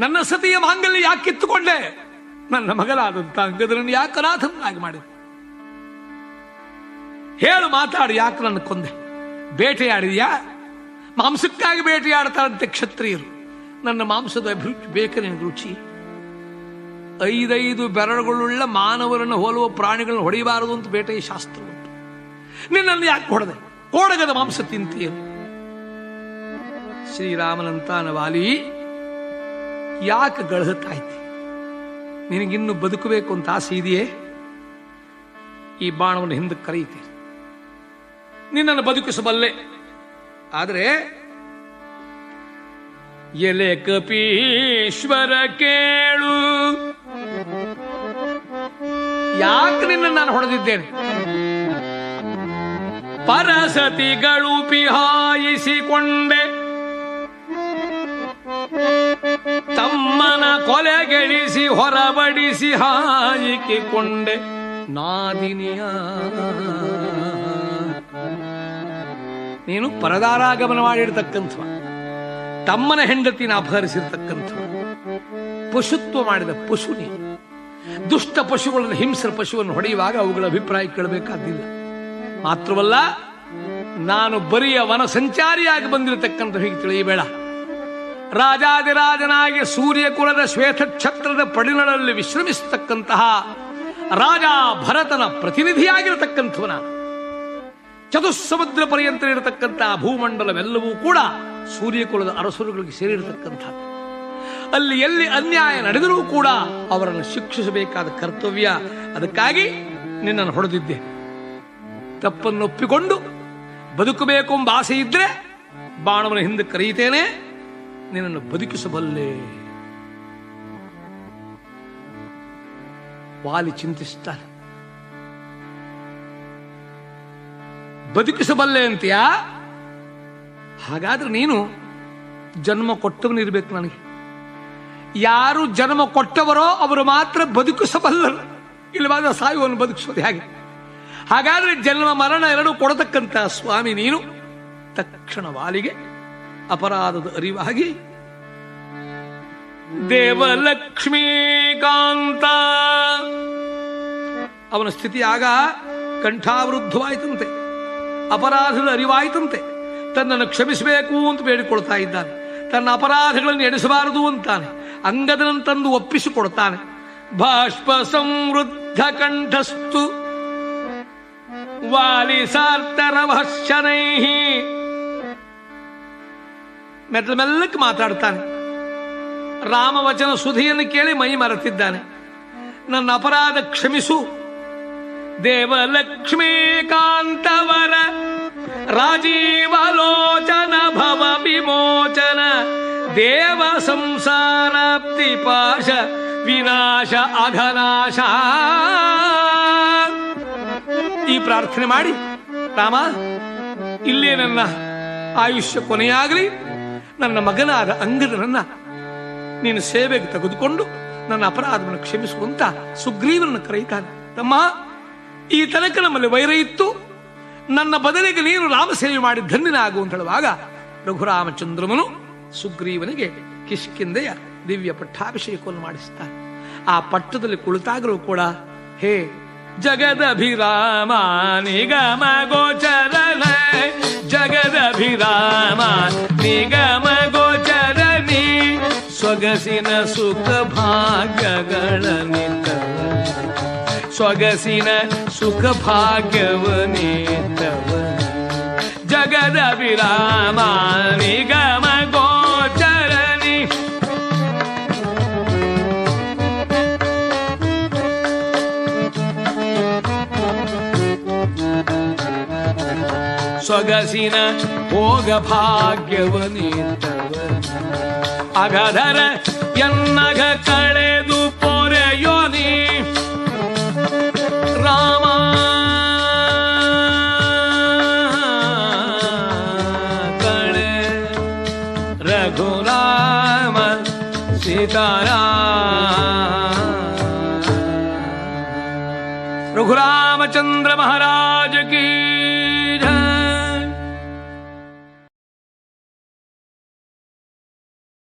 ನನ್ನ ಸತಿಯ ಮಾಂಗಲ್ಯ ಯಾಕೆ ಕಿತ್ತುಕೊಂಡೆ? ನನ್ನ ಮಗನಾದಂತ ಅಂಗದರನ್ನು ಯಾಕೆ ಅನಾಥನಾಗಿ ಮಾಡಿದೆ? ಹೇಳು ಮಾತಾಡು, ಯಾಕೆ ನನ್ನ ಕೊಂದೆ? ಬೇಟೆಯಾಡಿದ್ಯಾ? ಮಾಂಸಕ್ಕಾಗಿ ಬೇಟೆಯಾಡ್ತಾರಂತೆ ಕ್ಷತ್ರಿಯರು. ನನ್ನ ಮಾಂಸದ ಅಭಿರುಚಿ ಬೇಕು ನಿನಗೆ ರುಚಿ. ಐದೈದು ಬೆರಳುಗಳುಳ್ಳ ಮಾನವರನ್ನು ಹೋಲುವ ಪ್ರಾಣಿಗಳನ್ನು ಹೊಡೆಯಬಾರದು ಅಂತ ಬೇಟೆಯ ಶಾಸ್ತ್ರ ಉಂಟು. ನಿನ್ನನ್ನು ಯಾಕೆ ಹೊಡೆದೆ? ಕೋಡಗದ ಮಾಂಸ ತಿಂತೀಯನು ಶ್ರೀರಾಮನಂತಾನ ವಾಲಿ ಯಾಕೆ ಗಳಹತ್ತಾಯ್ತಿ? ನಿನಗಿನ್ನು ಬದುಕಬೇಕು ಅಂತ ಆಸೆ ಇದೆಯೇ? ಈ ಬಾಣವನ್ನು ಹಿಂದಕ್ಕೆ ಕರೆಯುತ್ತೆ ನಿನ್ನನ್ನು ಬದುಕಿಸಬಲ್ಲೆ. ಆದರೆ ಎಲೆ ಕಪೀಶ್ವರ ಕೇಳು. ಯಾಕೆ ನಿನ್ನ ನಾನು ಹೊಡೆದಿದ್ದೇನೆ? ಪರಸತಿಗಳು ಪಿಹಾಯಿಸಿಕೊಂಡೆ. ತಮ್ಮನ ಕೊಲೆಗೆಳಿಸಿ ಹೊರಬಡಿಸಿ ಹಾಯಿಕೊಂಡೆ ನಾದಿನಿಯ ನೀನು ಪರದಾರಾಗಮನ ಮಾಡಿರ್ತಕ್ಕಂಥ ತಮ್ಮನ ಹೆಂಡತಿನ ಅಪಹರಿಸಿರ್ತಕ್ಕಂಥ ಪಶುತ್ವ ಮಾಡಿದ ಪಶು ನೀನು. ದುಷ್ಟ ಪಶುಗಳನ್ನು, ಹಿಂಸರ ಪಶುವನ್ನು ಹೊಡೆಯುವಾಗ ಅವುಗಳ ಅಭಿಪ್ರಾಯ ಕೇಳಬೇಕಾದಿಲ್ಲ. ಮಾತ್ರವಲ್ಲ, ನಾನು ಬರಿಯ ವನ ಸಂಚಾರಿಯಾಗಿ ಬಂದಿರತಕ್ಕಂಥ ಹೀಗೆ ತಿಳಿಯಬೇಡ. ರಾಜಾದಿರಾಜನಾಗಿ ಸೂರ್ಯಕುಲದ ಶ್ವೇತ ಛತ್ರದ ಪಡಿನಳಲ್ಲಿ ವಿಶ್ರಮಿಸತಕ್ಕಂತಹ ರಾಜ ಭರತನ ಪ್ರತಿನಿಧಿಯಾಗಿರತಕ್ಕಂಥವನ ಚತುಸ್ಸಮುದ್ರ ಪರ್ಯಂತ ಇರತಕ್ಕಂತಹ ಭೂಮಂಡಲವೆಲ್ಲವೂ ಕೂಡ ಸೂರ್ಯಕುಲದ ಅರಸರುಗಳಿಗೆ ಸೇರಿರತಕ್ಕಂಥ. ಅಲ್ಲಿ ಎಲ್ಲಿ ಅನ್ಯಾಯ ನಡೆದರೂ ಕೂಡ ಅವರನ್ನು ಶಿಕ್ಷಿಸಬೇಕಾದ ಕರ್ತವ್ಯ ಅದಕ್ಕಾಗಿ ನಿನ್ನನ್ನು ಹೊಡೆದಿದ್ದೆ. ತಪ್ಪನ್ನು ಒಪ್ಪಿಕೊಂಡು ಬದುಕಬೇಕು ಎಂಬ ಆಸೆ ಇದ್ರೆ ಬಾಣವನ ಹಿಂದೆ ಕರೆಯುತ್ತೇನೆ, ನಿನ್ನನ್ನು ಬದುಕಿಸಬಲ್ಲೆ. ವಾಲಿ ಚಿಂತಿಸ್ತಾನೆ. ಬದುಕಿಸಬಲ್ಲೆ ಅಂತೀಯಾ? ಹಾಗಾದ್ರೆ ನೀನು ಜನ್ಮ ಕೊಟ್ಟವನಿರ್ಬೇಕು ನನಗೆ. ಯಾರು ಜನ್ಮ ಕೊಟ್ಟವರೋ ಅವರು ಮಾತ್ರ ಬದುಕಿಸಬಲ್ಲರು. ಇಲ್ಲವಾದ ಸಾಯುವನ್ನು ಬದುಕಿಸೋದು ಹೇಗೆ? ಹಾಗಾದ್ರೆ ಜನ್ಮ ಮರಣ ಎರಡು ಕೊಡತಕ್ಕಂತ ಸ್ವಾಮಿ ನೀನು ತಕ್ಷಣ ವಾಲಿಗೆ ಅಪರಾಧದ ಅರಿವಾಗಿ ದೇವಲಕ್ಷ್ಮೀಕಾಂತ. ಅವನ ಸ್ಥಿತಿ ಆಗ ಕಂಠಾವೃದ್ಧವಾಯಿತಂತೆ. ಅಪರಾಧದ ಅರಿವಾಯಿತಂತೆ. ತನ್ನನ್ನು ಕ್ಷಮಿಸಬೇಕು ಅಂತ ಬೇಡಿಕೊಳ್ತಾ ಇದ್ದಾನೆ. ತನ್ನ ಅಪರಾಧಗಳನ್ನು ಎಣಿಸಬಾರದು ಅಂತಾನೆ. ಅಂಗದನಂತಂದು ಒಪ್ಪಿಸಿಕೊಡ್ತಾನೆ. ಬಾಷ್ಪ ಸಮೃದ್ಧ ಕಂಠಸ್ತು ವಾಲಿ ಸಾರ್ತರವಶನೈ ಮೆಲ್ಲ ಮೆಲ್ಲಕ್ಕೆ ಮಾತಾಡ್ತಾನೆ. ರಾಮವಚನ ಸುಧಿಯನ್ನು ಕೇಳಿ ಮೈ ಮರೆತಿದ್ದಾನೆ. ನನ್ನ ಅಪರಾಧ ಕ್ಷಮಿಸು. ದೇವಲಕ್ಷ್ಮೀಕಾಂತವರ ರಾಜೀವಲೋಚನ ಭವ ವಿಮೋಚನ ದೇವ ಸಂಸಾರಾಪ್ತಿ ಪಾಶ ವಿನಾಶ ಅಘನಾಶ. ಈ ಪ್ರಾರ್ಥನೆ ಮಾಡಿ, ರಾಮ, ಇಲ್ಲೇ ನನ್ನ ಆಯುಷ್ಯ ಕೊನೆಯಾಗಲಿ, ನನ್ನ ಮಗನಾದ ಅಂಗದನನ್ನ ನೀನು ಸೇವೆಗೆ ತೆಗೆದುಕೊಂಡು ನನ್ನ ಅಪರಾಧವನ್ನು ಕ್ಷಮಿಸುವಂತ ಸುಗ್ರೀವನನ್ನು ಕರೆಯುತ್ತಾನೆ. ತಮ್ಮ, ಈ ತನಕ ನಮ್ಮಲ್ಲಿ ವೈರ ಇತ್ತು. ನನ್ನ ಬದಲಿಗೆ ನೀನು ರಾಮ ಸೇವೆ ಮಾಡಿ ಧನ್ಯನಾಗು ಅಂತ ಹೇಳುವಾಗ ರಘುರಾಮಚಂದ್ರಮನು ಸುಗ್ರೀವನಿಗೆ ಕಿಷ್ಕಿಂದೆಯ ದಿವ್ಯ ಪಟ್ಟಾಭಿಷೇಕವನ್ನು ಮಾಡಿಸ್ತಾನೆ. ಆ ಪಟ್ಟದಲ್ಲಿ ಕುಳಿತಾಗಲೂ ಕೂಡ, ಹೇ ಜಗದಭಿರಾಮ ನಿಗಮ ಗೋಚರನ ಜಗದಭಿರಾಮ ನಿಗಮ ಗೋಚರನಿ ಸೊಗಸಿನ ಸುಖ ಭಾಗ್ಯಗಳ ಸೊಗಸಿನ ಸುಖ ಭಾಗ್ಯವನೇತವ ಜಗದ ವಿರಾಮ ನಿಗಮ ಗೋಚರನಿ ಸೊಗಸಿನ ಭೋಗ ಭಾಗ್ಯವನೇತವ ಅಗಧರ ಎನ್ನಗ ಕಳೆದು ചന്ദ്ര മഹാരാജ്